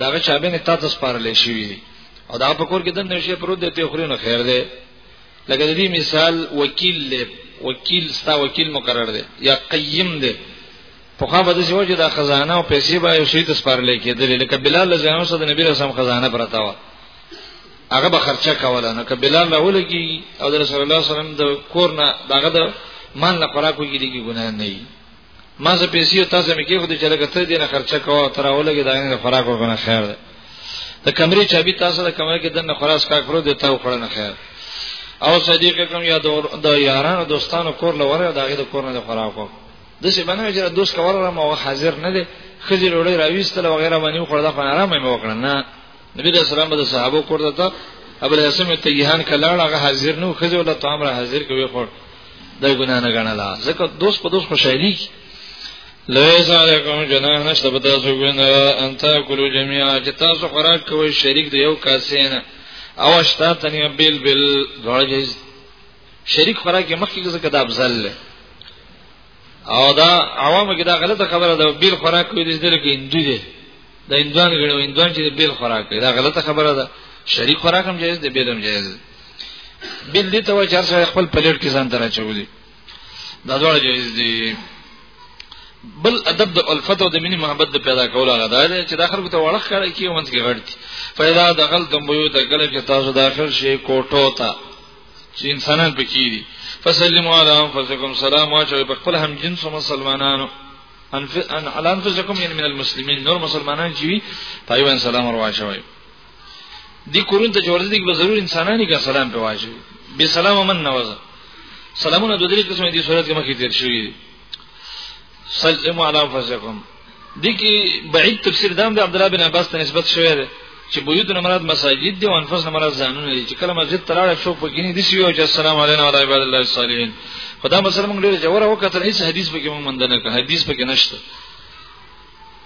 داغه چابینه تا ته سپارلې شوې دي او دا په کور کې د نشه پرود دی ته خوري نو خیر دی لکه د دې مثال وکیل له وکیل ستا وکیل مقرر دی یا قیم دی په خو به د شو چې دا خزانه او پیسې به یو شي ته سپارلې کېدل لکه بلال رضی الله عنه د نبی رسول خزانه پرتا و هغه به خرچه کوله نو که بلال راولږي او د رسول الله صلی الله علیه وسلم د کور نه دغه د مان نه خوراکو کې دي ګناه نه ما زه پیسې تاسو مې کې خو دې چې لګته دې نه خرچه کوه تر اولګي دا نه خوراک وکنه خیر ده د کمرې چابي تاسو د کمرې کې دنه خلاص کا کړو دې ته وکړنه خیر او صدیق کوم یا د یارانو دوستانو کور لوره دا غي د کور نه د خوراک وکړه د څه باندې چې دوست کور را مو حاضر نه دي خځې لوړې راويستل وغیرہ باندې خوردا خو آرام مې وکړه نه نبی رسول الله صلی الله علیه وسلم د صحابه کور ته ابو الحسن تیهان کلاړ هغه حاضر نو خزه ولا طعام را حاضر کوي خور د ګنا نه غنلا ځکه دوست په دوست خوشحالي لیس علیکم جناح نشته په تاسو ګنا انت کلو جميعا چې تاسو خوراک کوئ شریک دی یو کاسینه او اشتا تنی بیل بیل دواړه شریک خوراک مخکې ځکه د افضل له او دا عوامو کې دا غلطه خبره ده بیل خوراک کوي د دې کې هندو دي د هندوان غړو هندوان چې بیل خوراک کوي دا غلطه خبره ده شریک خوراک هم جایز دی بیل هم جایز دی بیل دي ته وایي چې خپل پلیټ کې ځان درا چولي دا ډول جایز دي بل ادب د الفت او د مینې محبت د پیدا کول هغه دا دی چې د خلکو ته وړخ کړی کی ومنځ کې غړتي فیدا دخل تم بيو ته کله چې تاسو داخل شي کوټو ته چې انسانان پکې دي فسلموا علی انفسکم سلام واچوي په خپل هم جنس مسلمانانو انف ان علی انفسکم یعنی من المسلمین نور مسلمانان چې وي پایوان سلام ورواچوي دي کورن ته جوړ دي به ضرور انسانانی کا سلام په واجب به سلام من نواز سلامونه د دې قسمه دي صورت کې مخې تیر شوی سلام علی انفسکم دي کې بعید تفسیر دام د عبد الله بن عباس ته نسبت شوی دی چې بیوت نه مراد مساجد دي او انفس نه مراد ځانونه دي چې کله مسجد ته لاړ شو په کې دي سیو چې السلام علینا وعلی عباد الله الصالحین خدا مسله موږ ډیر جوړه وکړه هیڅ حدیث پکې موږ مند نه کړ حدیث پکې نشته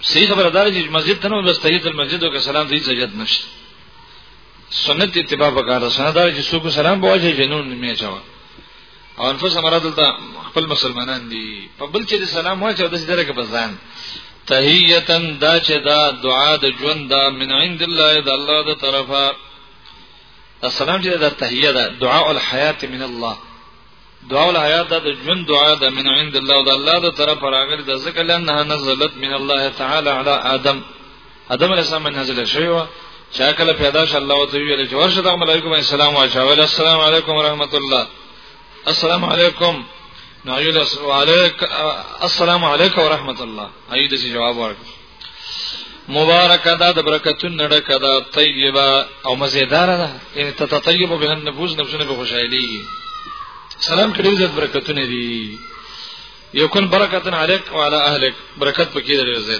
صحیح خبره ده چې مسجد ته نو بس تحیت المسجد او سلام دې سجد نشته سنت اتباع وکړه سنت دا چې څوک سلام بوځي جنون نه میچاوه او انفس امر دلته خپل مسلمانان دي په بل چې سلام واچو د سره کې بزان تحیتن دا چې دا دعا د ژوند دا من عند الله د الله د طرفه السلام چې دا تحیه ده دعاء الحیات من الله دعاء الحیات دا د ژوند دعا ده من عند الله د الله د طرفه راغلي د ذکر لنه نزلت من الله تعالی علی آدم ادم علیه السلام نازل شوی و چا کله پیدا ش الله وتعالى ویل چې ورشه د ملائکه باندې سلام واچو ویل السلام علیکم ورحمت الله السلام علیکم نو ایل علیک السلام علیکم ورحمت الله ایده چې جواب ورک مبارک ده د برکتون نډک ده طیبه او مزیدار ده یعنی تطیب به النفوس نفسونه به خوشحالي سلام کړي عزت برکتونه دي یو کن برکتن علیک وعلى اهلک برکت پکې درځي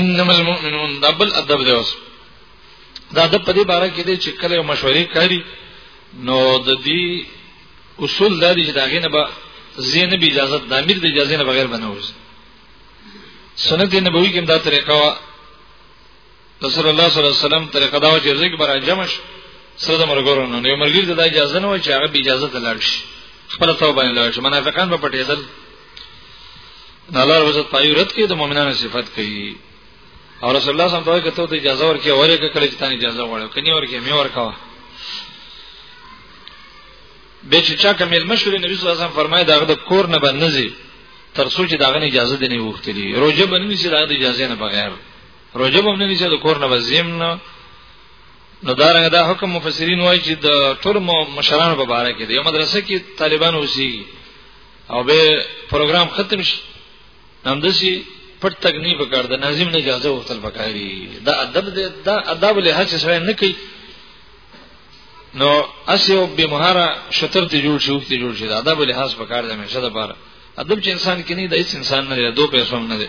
انما المؤمنون دبل ادب دی اوس دا د په دې باره کې دی چې کله مشورې کوي نو د دې اصول دا دي چې دا غینه به زینب اجازه د امیر د اجازه نه بغیر بنوز سنت نبوي کې دا طریقه وا رسول الله صلی الله علیه وسلم طریقه دا و چې رزق برا جمش سره د مرګورو نه یو مرګیر د اجازه نه و چې هغه به اجازه ته لاړ شي خپل توبه نه لاړ شي منافقان په پټېدل دا الله رب عزت پایو رد کې د مؤمنانو صفت کوي او رسول الله صلی الله علیه وسلم ته اجازه ورکړي اورې کله چې تاسو اجازه غواړئ کني ورکړي مې ورکاوه به چې چا کومل مشور نبی صلی الله علیه وسلم فرمایي دا د کور نه بنځي تر څو چې داغه اجازه دیني وختلی روزه باندې نشي داغه اجازه نه بغیر روزه باندې نشي د کور نه وزیم نه نو دا رنګ دا حکم مفسرین وایي چې د ټول مشرانو په اړه کې د یو مدرسې کې طالبان اوسېږي او به پروګرام ختم شي نام دسی پټ تک نه پکار د ناظم نه اجازه ورتل پکاري دا ادب دې دا ادب له هڅه سره نه کوي نو اسیو به مهارا شتر ته جوړ شو ته جوړ شي دا ادب له هڅه پکار دی مشه د پاره ادب چې انسان کې نه دی هیڅ انسان نه دی دوه پیسې هم نه دی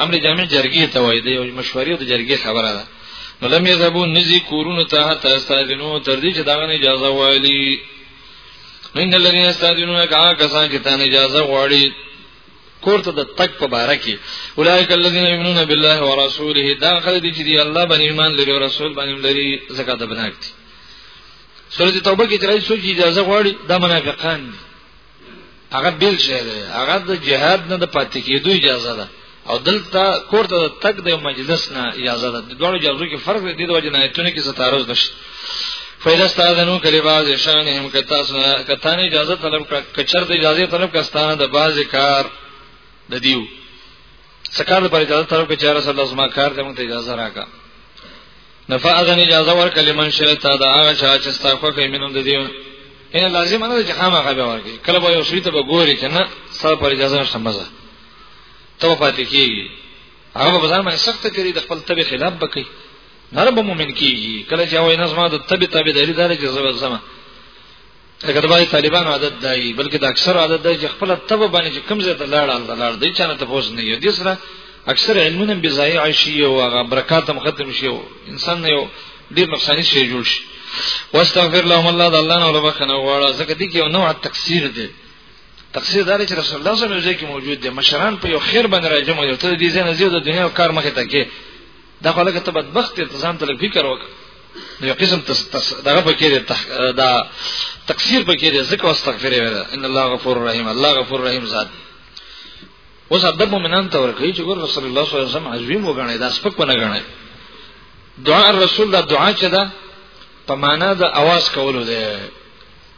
امر جامع جرګې ته وایي د یو مشورې او د جرګې خبره ده نو لم یذهبو نزی کورونو ته حتی استاذنو تر دې چې دا غن اجازه والی ان الذين استاذنون کا کسان چې تان اجازه غواړي کور ته د تک په باره کې اولایک الذین یؤمنون بالله ورسوله دا خلک دي چې دی الله باندې ایمان لري او رسول باندې لري زکات بناکتي سورۃ توبه کې چې راځي سوچ اجازه غواړي دا منافقان دي هغه بیل شي هغه د جهاد نه د پاتې کېدو اجازه ده او دلته کوړه د تک د مجلس نه اجازه ده د دوه اجازه کې فرق دی د وجه نه ایتونه کې ستارز نشي فیدا استادنو کلی باز شان هم کتا سنا کتا نه اجازه طلب کچر د اجازه طلب کستانه د باز کار د دیو سکار پر اجازه طلب کچر صلی الله علیه وسلم کار ته موږ اجازه راکا نفاذن اجازه ورکړي من شي ته دا هغه چا چې ستاخو کوي منو د دیو ان لازم نه چې خامہ غبه ورکړي کله به یو شوی ته به ګوري چې نه سر پر اجازه نشته مزه ته پاتې کیږي هغه به ځان باندې سخت کړي د خپل طبي خلاف بکړي نرب مؤمن کیږي کله چې وای نظم د طبي طبي د لري چې زما لکه د باندې طالبانو عادت دی بلکې د اکثر عادت دی چې خپل تبه باندې چې کم زیات لاړ الله لاړ دی چانه ته پوس نه یو دي سره اکثر علمونه به ضایع شي او هغه برکات هم ختم شي انسان نه یو ډیر نقصان شي جوړ شي واستغفر لهم الله د الله نه لبخنه واړه ځکه دي کې یو نوع تکثیر دی تفسیر دار چې رسول الله صلی الله علیه وسلم کې موجود دي مشران په یو خیر باندې راځم او ته دې ځنه زیاده دنیا او کار مخه ته کې دا خلک ته بدبخت ته ځان ته فکر وکړه نو یو قسم دغه پکې دی دا تکثیر پکې دی ذکر واستغفر ویلا ان الله غفور رحیم الله غفور رحیم ذات اوس ادب مومنان ته ورکړي چې ګور رسول الله صلی الله علیه وسلم عظیم وګڼي دا سپک ونه غڼي دعا رسول دا دعا چې دا په معنا د اواز کولو دی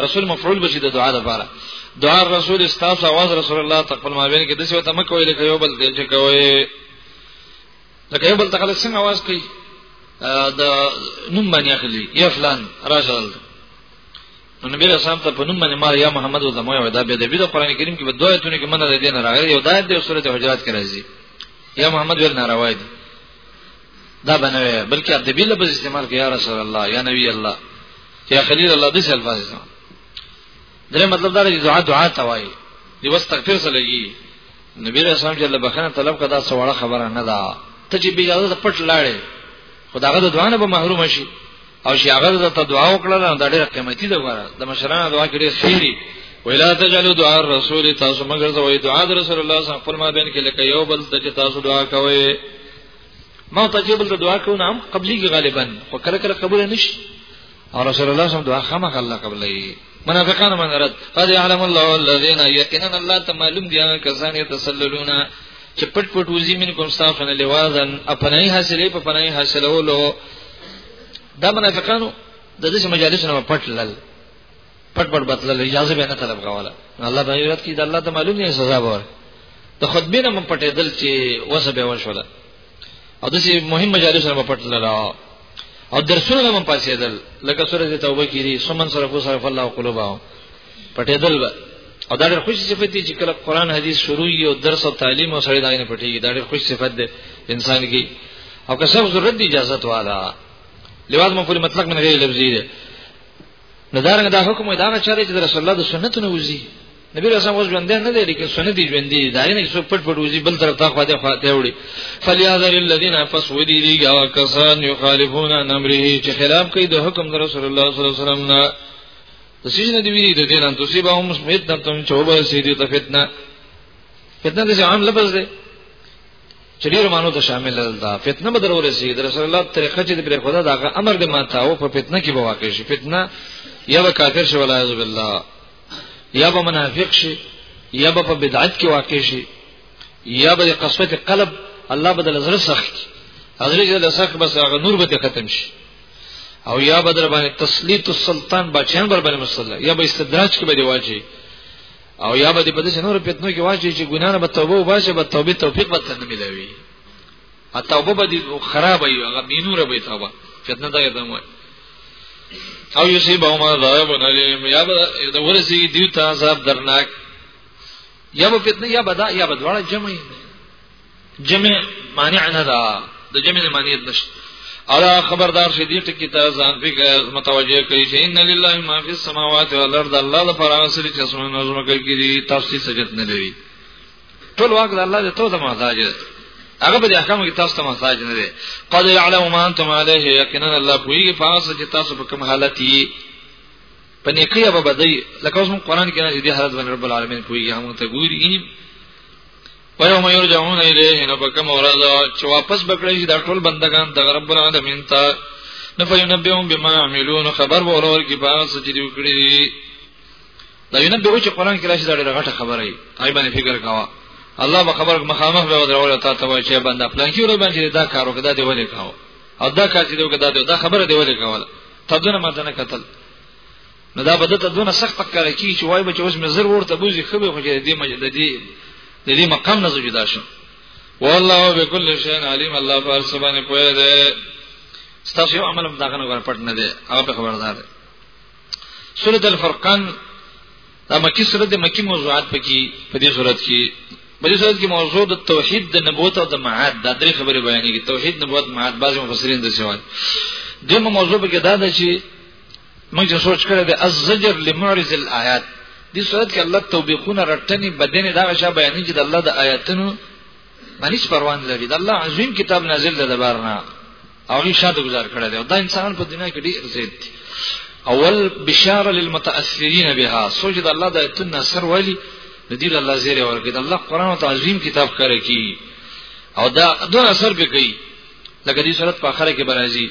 رسول مفعول بشي د دعا لپاره دعا رسول استاف اواز رسول الله تقبل ما بین کې د څه وته مکه ویل کې یو بل دې چې کوي لکه یو بل تخلص څنګه आवाज کوي د نوم باندې اخلي یا فلان راځل نو نبی رسول الله په نوم باندې مار یا محمد او زمو یو دا به د بيد قران کریم کې په دوه ایتونو کې منه دین راغلی یو دایت د سورته حجرات کې راځي یا محمد ول ناروا دي دا بنوي بلکې عبد بي لفظ استعمال کوي یا رسول الله یا نبی الله یا خلیل الله دې الفاظ استعمال درې مطلب دا دی دعا دعا توای دی واستغفر سره لګي نبی رسول الله جل بخنه طلب کدا سواړه خبره نه ده ته چې بیا د پټ لاړې خداغه د دعا نه به محروم شي او شي هغه ته دعا وکړه نو دا ډېر قیمتي ده غواړه د مشرانو دعا کې ډېر خیری ولا تجلو دعا رسول تاسو مگر زوی دعا د رسول الله صلی الله علیه وسلم خپل ما بین کې لکه یو بل ته تاسو دعا کوئ ما ته جبل ته دعا کوو نام قبلي کې غالبا خو کله کله قبول نشي او رسول الله صلی الله علیه وسلم الله قبلې منافقان من رد قد يعلم الله الذين يقينا الله تعلم دي کسان يتسللون چې پټ پټ وزي من کوم تاسو نه لوازن اپنای حاصلې په پنای حاصلولو دا منافقانو د دې مجالس نه پټ لل پټ پټ بتل اجازه به نه طلب کوله الله به یې کی د الله ته معلوم نه سزا به ور د خطبه نه من پټې دل چې وسه به وشول او د سي مهم مجالس نه پټ لاله او درسونه من پاسې دل لکه سورې توبه کیری سمن سره کو سره الله قلوبهم پټې دل به او دا ډېر خوش صفت دی چې کله قران حدیث شروع یي او درس او تعلیم او سړی دا نه پټيږي دا ډېر خوش صفت دی انسان کې او که څو ضرورت دی اجازه والا لواز مو پر مطلق من غیر لفظی دی نو دا رنګ دا حکم وي دا چاره چې رسول الله د سنتو نه وځي نبی رسول الله ژوند نه دی لیکن سنت دی ژوند دی دا نه څو پټ پټ وځي بل طرف ته خو دې خو ته وړي فلیاذر الذین فسودی دی گا کسان یخالفون عن امره چې خلاف کوي د حکم د رسول الله صلی الله علیه وسلم نه د سجن دی ویری د دین ان تصيبه هم فتنه تم چوبه سیدی ته فتنه فتنه د عام لفظ دی چې ډیر مانو ته شامل ده فتنه بدر ورسیږي د رسول الله طریقه چې پر خدا دغه امر دې ماته او په فتنه کې به واقع شي فتنه یا به کافر شي ولا اعوذ بالله یا به منافق شي یا به په بدعت کې واقع شي یا به قسوت قلب الله بدل زړه سخت حضرت دې سخت بس هغه نور به ختم شي او یا بدر باندې تسلیط السلطان بچیان بر باندې مسله یا به استدراج کې به دی واچي او یا به په دې نور پیتنو کې واچي چې ګناه نه به توبه وباسي به توبه توفیق به تنه ملوي ا توبه به خراب وي هغه مينوره به توبه فتنه دا یادم وای او یصيب او ما ذاب علیم یا به د ورسي دیو ته عذاب درناک یا به فتنه یا به دا یا به دواړه جمعي جمع مانع نه ده د جمع معنی نشته الا خبردار شې دې ټکی ته ځان فکر متوجه کړئ چې ان لله ما فی السماوات والارض الله د پرانه سری چې اسمان نظم کوي کې تاسو سجد نه لري ټول واګ د الله دې ته د محتاج هغه به احکام کې تاسو ته محتاج نه دي قد يعلم ما انتم عليه یقینا الله پوری فاس چې تاسو په کوم حالت یې په نیکی به بدای لکه اوس قرآن کې نه دې حالت باندې رب العالمین پوری هغه ته ګوري ويوم يرجعون اليه نو په کوم ورځ چې واپس بکړي شي دا ټول بندگان د رب العالمین ته نو فینبئهم بما عملون خبر به ورور کې پاس چې دی وکړي دا یو نبی چې قران کې راشي دا ډېره غټه خبره ای آی باندې فکر کاوه الله به خبر مخامخ به ودرول تا ته وایي چې بنده پلان کې ور باندې دا کار وکړه دی ولې کاوه او دا کار چې دی وکړه دا خبره دی ولې کاوه تدونه ماته نه قتل نو دا بده ته دونه سخت کار کی چې وای به چې اوس مې زر ورته بوزي خو به خو چې دې مجله دې د دې مقام نه جدا شم والله بكل شيء عليم الله پر سبحانه پوهه ده ستاسو یو عمل هم داغه نه پټ نه دی هغه په خبردار دی سورۃ الفرقان دا مکی سورۃ د مکی موضوعات پکې په دې سورۃ کې په دې سورۃ کې موضوع د توحید د نبوت او د معاد د درې خبرې بیانېږي توحید نبوت معاد بعضی مفسرین د سوال دغه موضوع پکې دا ده چې موږ چې سوچ کړی د الزجر لمعرض الآیات دې صورت کې الله توبېخونه رټنې بدنې دا شی بیانې چې د الله د آیاتونو باندې پروان لري د الله عظیم کتاب نازل ده د بارنا او هغه شاته گزار کړی دی دا انسان په دنیا کې ډېر زیات دی اول بشاره للمتاثرین بها سوچ د الله د آیاتونو اثر ولی د دې الله زیره ورکړي د الله قران او تعظیم کتاب کړی کی او دا دوه اثر به کوي لکه دې صورت په اخره کې برازي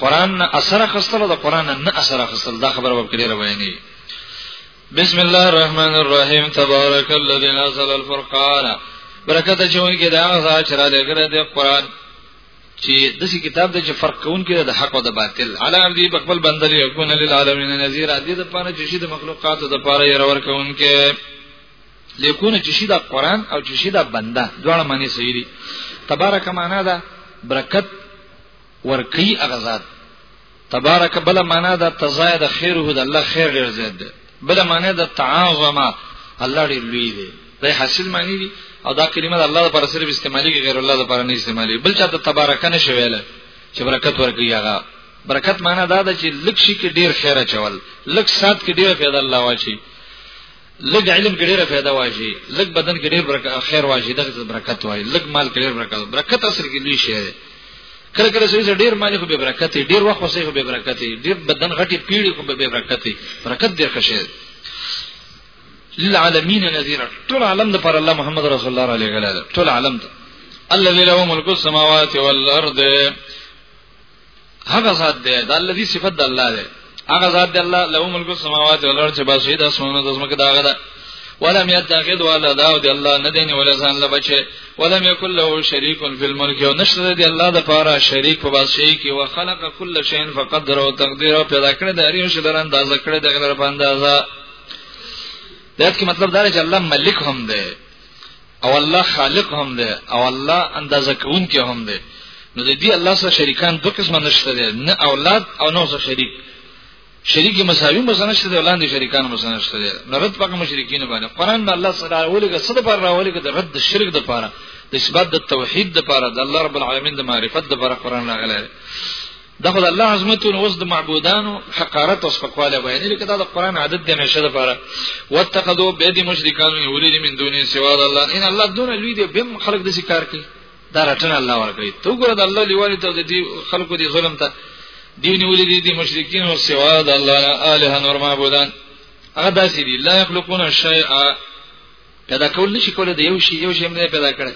قران نه اثر خستل د قران نه اثر خستل دا خبره به کړی رواني بسم الله الرحمن الرحیم تبارک الذی نزل الفرقان برکت چون کې دا غزا چر دې کړه د قران چې د دې کتاب د چې فرق کون کې د حق او د باطل علی عبدی بقبل بندل یکون للعالمین نذیر دې د پاره چې شي د مخلوقات د پاره یې راور کون کې لیکونه چې شي د قران او چې شي د بنده دواړه معنی صحیح دي تبارک معنا دا برکت ورکی هغه ذات تبارک بل معنا د تزاید خیره د الله خیر ډیر زیات دی بل معنا د تعاظم الله ډیر لوی دی دا حاصل معنی دی او دا کلمه د الله لپاره صرف استعمالي کې غیر الله لپاره نه استعمالي بل چا ته تبارک نه شویل چې برکت ورکړي هغه برکت معنا دا ده چې لک شي کې ډیر خیره چول لک سات کې ډیر پیدا الله واچي لګ علم کې ډیره फायदा واجی لګ بدن کې ډیر برکت خیر واجی دغه برکت وای لګ مال کې ډیر برکت برکت اصل کې لوی شی دی کله کله سړي ډیر مال خو به برکت ډیر وخت وسې خو به برکت ډیر بدن غټي پیړي خو به برکت برکت ډیر خشه للعالمین نذیر ټول عالم د پر الله محمد رسول الله علیه وسلم ټول عالم ته الذي له ملک السماوات والارض هغه ذات دی دا الذي صفت د الله دی هغه ذات دی الله له ملک السماوات والارض چې باسي د اسمانونو د زمکه داغه ده ولم يتخذ ولدا او دی الله نه دین ولا ځان له بچي ولم يكن له شريك في الملك او نشته دی الله د پاره شریک په باسي کې وخلق كل شيء فقدر او تقدير او پیدا کړی د هر یو شي در اندازه کړی د غیر په اندازه دا کې مطلب دا چې الله ملک هم دی او الله خالق هم دی او الله اندازه کوونکی هم دی نو د دې الله سره شریکان دوه قسمه نشته دی نه اولاد او نه سره شریک شریک مساوی مسنه شته دی ولاندې شریکان مسنه شته دی نه رد پکې مشرکین باندې قران د الله سره ولګه صد پر راولګه د رد شرک د پاره د اثبات د توحید د پاره د الله رب العالمین د معرفت د پاره قران راغلی دا خو د الله عظمتونه اوس د معبودانو حقارت او سپکواله بیان لري کدا د قران عادت دی نشه ده پاره واتخذوا بيد مشرکان یولید من دون سوا د الله ان الله دون لوی دی بهم خلق د شکار کوي دا رټنه الله ورکوي تو ګره د الله لیوالي ته د خلقو دی ظلم ته دی نیولې دي د مشرکین او سوا د الله اله نور معبودان هغه داسې دي لا یخلقون شیئا پیدا کول نشي کولای د یو شی یو شی نه پیدا کړي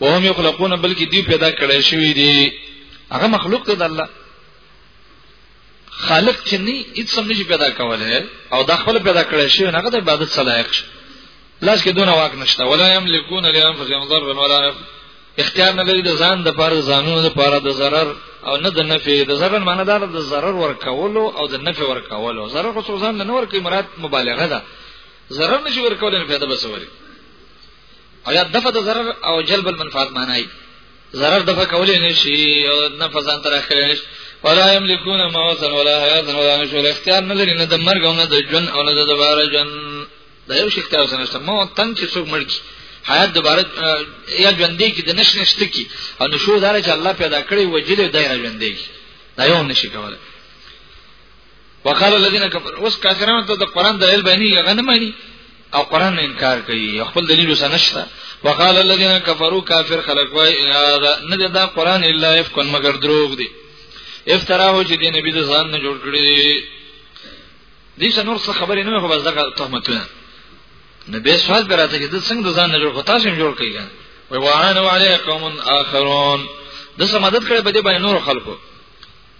وهم یخلقون بلکې دی پیدا کړي شوی دی هغه مخلوق ته د الله خالق چې نه هیڅ سم نشي پیدا کولای او د خپل پیدا کړي شوی نه د عبادت صلاحق شي لاس کې دونه واک نشته ولا یملکون لانفسهم ضرا ولا نفع اختیار نه لري د ځان د پاره ځانونو د پاره د zarar او نه د نفع د zarar معنی دا د zarar ورکولو او د نفع ورکولو zarar خو ځان نه ورکوي مراد مبالغه ده ضرر نشي ورکول نه پیدا بسوري او یا دفع د ضرر او جلب المنفعت معنی ضرر دفع کولای نشي او نفع ځان تر اخره نشي ولا يملكون موتا ولا حياتا ولا نشور اختیار نه لري نه د مرګ او نه د ژوند او نه د دوباره ژوند دا یو شي اختیار نشته مو تنګ چې څوک مرګ حیات دوباره یا ژوندې کې د نش نشته کې او نشو دار چې الله پیدا کړی وجلې دایره ژوندې دا یو نشي کولای وقال الذين كفروا اوس کافرانو ته د قران دلیل باندې هغه نه مانی او قران نه انکار کوي خپل دلیل وسه نشته وقال الذين كفروا کافر خلق وای هذا نه دا قران الا يفكن مگر دروغ دي افتراه چې د نبی د ځان نه جوړ کړی دي څنور څه خبرې نه خو بس دغه تهمتونه نه به سوال براته چې د څنګه د ځان نه جوړ خو تاسو جوړ کړئ وای وعانوا عليه قوم اخرون د سمادت کړي بده باندې نور خلکو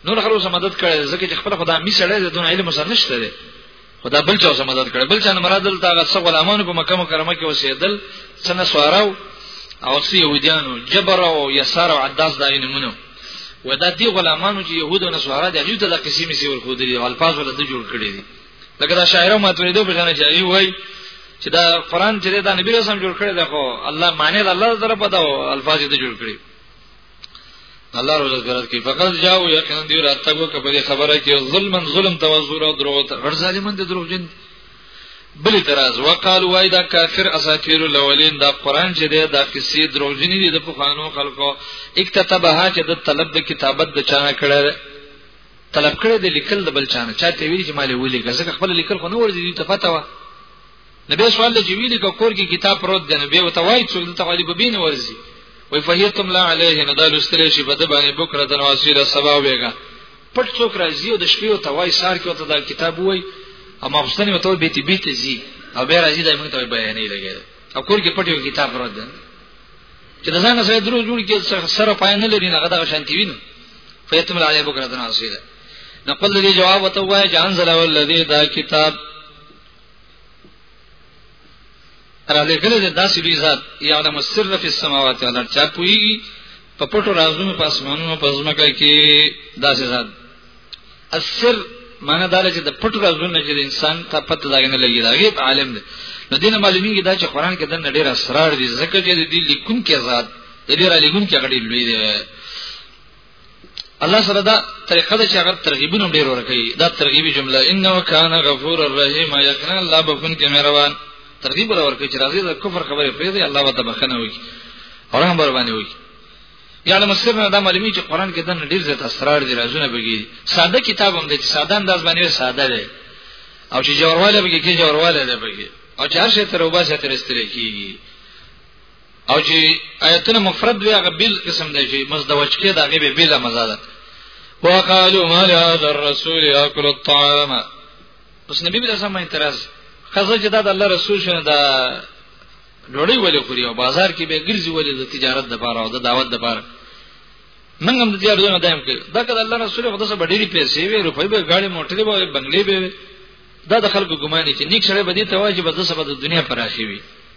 نور خلکو سم مدد کړي ځکه چې خپل خدای می سره د دون علم سره نشته دی خدا بل چا سم مدد کړي بل چا نه مراد دلته هغه څو غلامانو په مکه مکرمه کې وسیدل څنګه سوارو او سی یهودانو جبر او یسار او عداس دا نمونه و دا دی غلامانو چې يهود او نصارا دغه ته د قسمي سی ور خودري او الفاظ ول د جوړ کړی دي لکه دا شاعر ما ته دې په شان چې ای وای چې دا قران چې دا نبی رسول جوړ کړی دا خو الله معنی د الله طرفه دا الفاظ دې جوړ کړی الله رب العزت کی فقط جاو یقینا دی راتګو کبه خبره کې ظلمن ظلم توازور او دروغ ته غړ ظالمن دي دروغ جن بل تراز وقالو وای دا کافر اساطیر الاولین دا قران چې دی دا کسی دروغ جن دي د پخوانو خلکو اکتتبها چې د طلب د کتابت د چانه کړه طلب کړه د لیکل د بل چانه چاته ویل چې مالې ولې ګزه خپل لیکل خو نه ورځي ته پتا و نبی سوال له جویلی کو کور کې کتاب پروت دی نبی وته وای څوک د طالب بین ورزي وای فهیتم لا علیه نه دال استری شي بده باندې بکره د نواسیره سبا ویګا پټ څوک راځي او د شپې وته وای سار کې وته دا کتاب وای اما غوښتنه وته بیت بیت زی او به راځي دا موږ ته بیانې لګي او کور کې پټ یو کتاب پروت دی چې د ځان سره درو جوړ کې سره پای نه لري نه غدا شانتی ویني فیتم لا علیه بکره د نواسیره نقل دې جواب وته وای جان زلا ولذي دا کتاب را لګل د داسې لوی ذات یا د مسر فی السماوات ولا چا پویږي په پټو رازونو په اسمانونو په ځمکه کې داسې ذات السر معنی دا چې د پټو رازونو چې انسان ته پته ځای نه لګي دا غیب عالم دی نو دینه معلومیږي دا چې قران کې دنه ډیر اسرار دي ځکه چې د دې لیکون کې ذات د دې را لیکون کې غړي لوی دی الله سره دا طریقه ده چې هغه ترغیبونه ډیر ورکړي دا ترغیبي جمله انه کان غفور الرحیم یقینا الله بخون کې مهربان ترغیب ورکړي چې راځي د کفر خبره پرې دی الله وتعالى بخنه وي او رحم بر باندې وي یعنی مسلمان دا معلومی چې قران کې دنه ډیر زیات اسرار دي رازونه بګي ساده کتاب هم دی چې ساده انداز باندې ساده دی او چې جوړواله بګي کې جوړواله دی بګي او چې هر شی تر وباسه تر استری کیږي او چې آیتونه مفرد وي هغه بیل قسم دی چې مزد وچکه دا غي به بیل مزادت وقالو ما لهذا الرسول ياكل الطعام اوس نبی بل سم اعتراض خزه چې دا د الله رسول شنه دا ډوړی ولې خوري او بازار کې به ګرځي ولې د تجارت د پاره او د دعوت د پاره نن هم د دې اړه دایم کې دا کله الله رسول خدای سره ډېری پیسې وي روپۍ به غاړي موټرې به بنگلې به دا د خلکو ګماني چې نیک سره بدی ته واجب د سبا د دنیا پر راخي وي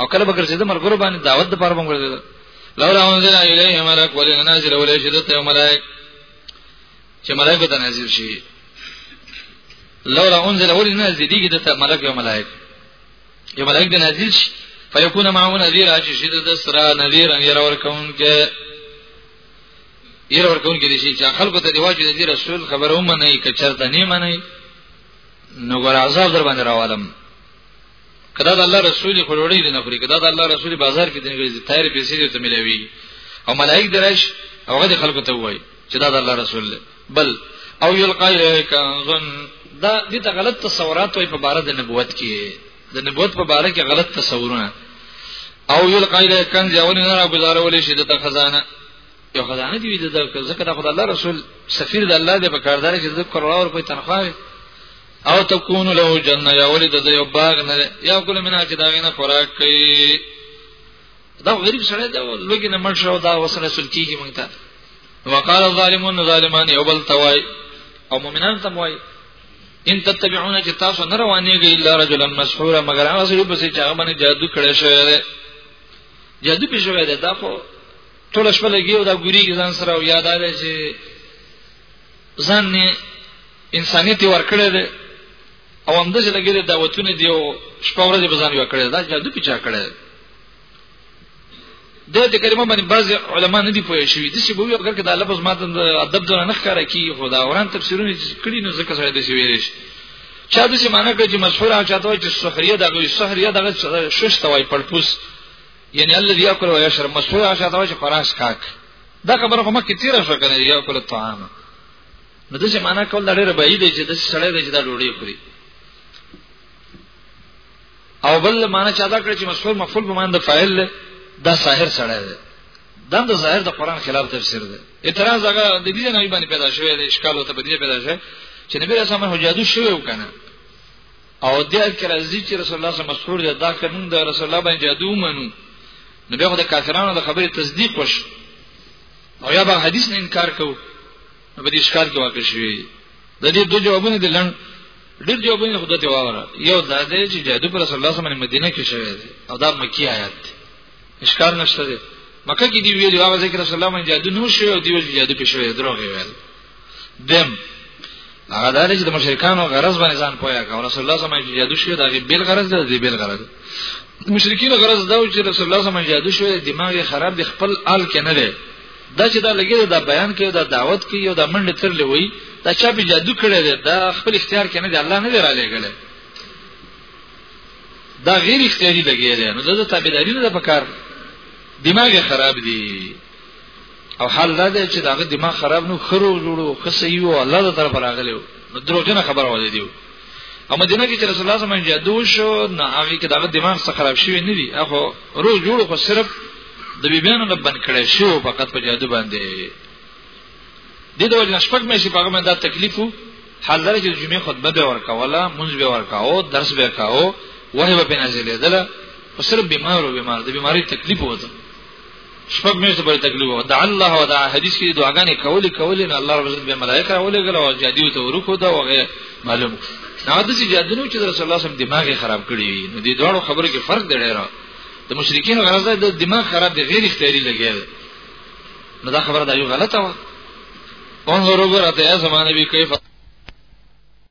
او کله بکر چې د مرګرو باندې دعوت د پاره بنګړل لولا انزل الیه ملک ولې نازل ولې شي دته ملائک چې ملائک ته نازل شي لولا انزل ولې نازل دي دته ملک یو ملائک یو ملائک د نازل شي فیکون معه نذیر چې شي د سرا نذیر ان ير ورکون کې ير ورکون کې شي چې خلکو ته دی واجب دي رسول خبرو منه کې چرته نه منه نو ګور عذاب در باندې راوالم کدا د الله رسول خو وروړي دي نه خوري کدا د الله رسول بازار کې دي نه تایر پیسې دي ته ملوي او ملائک درش هغه د خلکو ته وایي چې دا د الله رسول دی بل او یلقا الیک ظن دا دې ته غلط تصورات وي په بار د نبوت کې د نبوت په بار کې غلط تصورونه او یلقا الیک کنز یو نه را گزارولې شي د خزانه یو خزانه دی د ځکه د خدای الله رسول سفیر د الله د په کاردار کې د کروڑ ور په تنخواه او تكون له جنة يا ولد د یو باغ نه یا کله منا چې داغه نه خوراک کوي دا غریب سره دا لوګي نه مړ شو دا وسره سلکیږي مونږ ته وقال الظالمون ظالمان یو بل توای او مؤمنان ته وای ان تتبعون چې تاسو نه روانېږئ الا رجلا مسحورا مگر هغه سړي په چې هغه باندې جادو کړی شوی دی جادو پې شوی دی دا خو ټول شپه لګي او دا ګوري ځان سره او یاد آله چې ځان نه انسانیت ورکړی دی او هم دغه لګې د دعوتونه دی او شپه ورځ به ځان یو کړی دا جادو پیچا کړی د دې کلمه باندې بعض علما نه دی پوه شوی د څه بوي اگر کدا لفظ ماته ادب دونه نه ښکارا کی خدا اوران تفسیرونه کړی نو ځکه سره د څه ویل شي چا د څه معنی کوي چې مشهور او چاته چې سحریه دغه سحریه دغه شش توای پړپوس یعنی الذي یاکل و یشرب مشهور او چاته چې فراش کاک دا خبره کومه کې تیر شو کنه یاکل الطعام نو د څه معنا کول دا ډېر بعید دی چې د سړی دی چې دا ډوډۍ خوري او بل معنا چې ادا کړی چې مسحور مفعول به مان د فاعل دا ساحر سړی دی دا د ظاهر د قران خلاف تفسیر دی اعتراض هغه د دې نه باندې پیدا شوی دی اشکال او ته بدیه پیدا شوی چې نبی رسول الله جادو شوی وکنه او د اکر ازي چې رسول الله صلی الله علیه وسلم مسحور دی دا کړم د رسول الله باندې جادو منو نو بیا خو د کافرانو د خبرې تصدیق وش او یا به حدیث نه انکار کو نو به دې ښکار کې واقع شي د دې دوه جوابونه دي لن ډېر جوابونه خدای ته واوره یو دا دی چې جادو پر رسول الله صلی الله علیه وسلم مدینه کې شوی دی او دا مکی آیات دی اشکار نشته دی مکه کې دی ویل هغه ذکر رسول الله باندې جادو نه شوی او دی ویل جادو کې شوی دروغ ویل دیم هغه د لري چې د مشرکانو غرض باندې ځان پوهه کا رسول الله صلی الله علیه وسلم جادو شوی دا غي بل غرض دی بل غرض مشرکین غرض دا چې رسول الله صلی الله علیه وسلم جادو شوی دماغ خراب دی خپل آل کې نه دی دا چې دا لګي دا بیان کوي دا دعوت کوي او دا منډه تر لوي دا چا به جادو کړی دی دا خپل اختیار کې نه دی الله نه دی را لګل دا غیر اختیاري لګي دی نو دا تابعداري نه ده پکار دماغ خراب دی او حال دا دی چې داغه دماغ خراب نو خرو جوړو خسې یو الله تعالی طرف راغلی نو دروغجن خبره ولې دیو او مدینه کې چې رسول الله صلی الله علیه وسلم جادو شو نه هغه کې دغه دماغ څخه خراب شوی نه دی هغه روز جوړ خو صرف د بیبیانو نه بند کړی شو فقط په جادو باندې د دې وجه شپږ مې چې په هغه باندې تکلیف وو حال لري چې جمعې خطبه به ورکوله منځ به ورکاو درس به کاو وه به نازلې دله خو صرف بیمار او بیمار د بیماری تکلیف وته شپږ میاشتې پورې تکلیف و دع الله او دع حدیث کې دعاګانې کولې کولې نه الله رب عزت به ملائکه راولېږل او جادیو ته ورکو دا وغه معلوم نه د سي جادونو چې رسول الله سم دماغ خراب کړی وي نو دې دوه خبرو کې فرق دی ډېر د مشرکین غرض د دماغ خراب دی غیر اختیاري لګیږي نو دا خبره دا یو غلطه و انظروا برته زمانه به کیف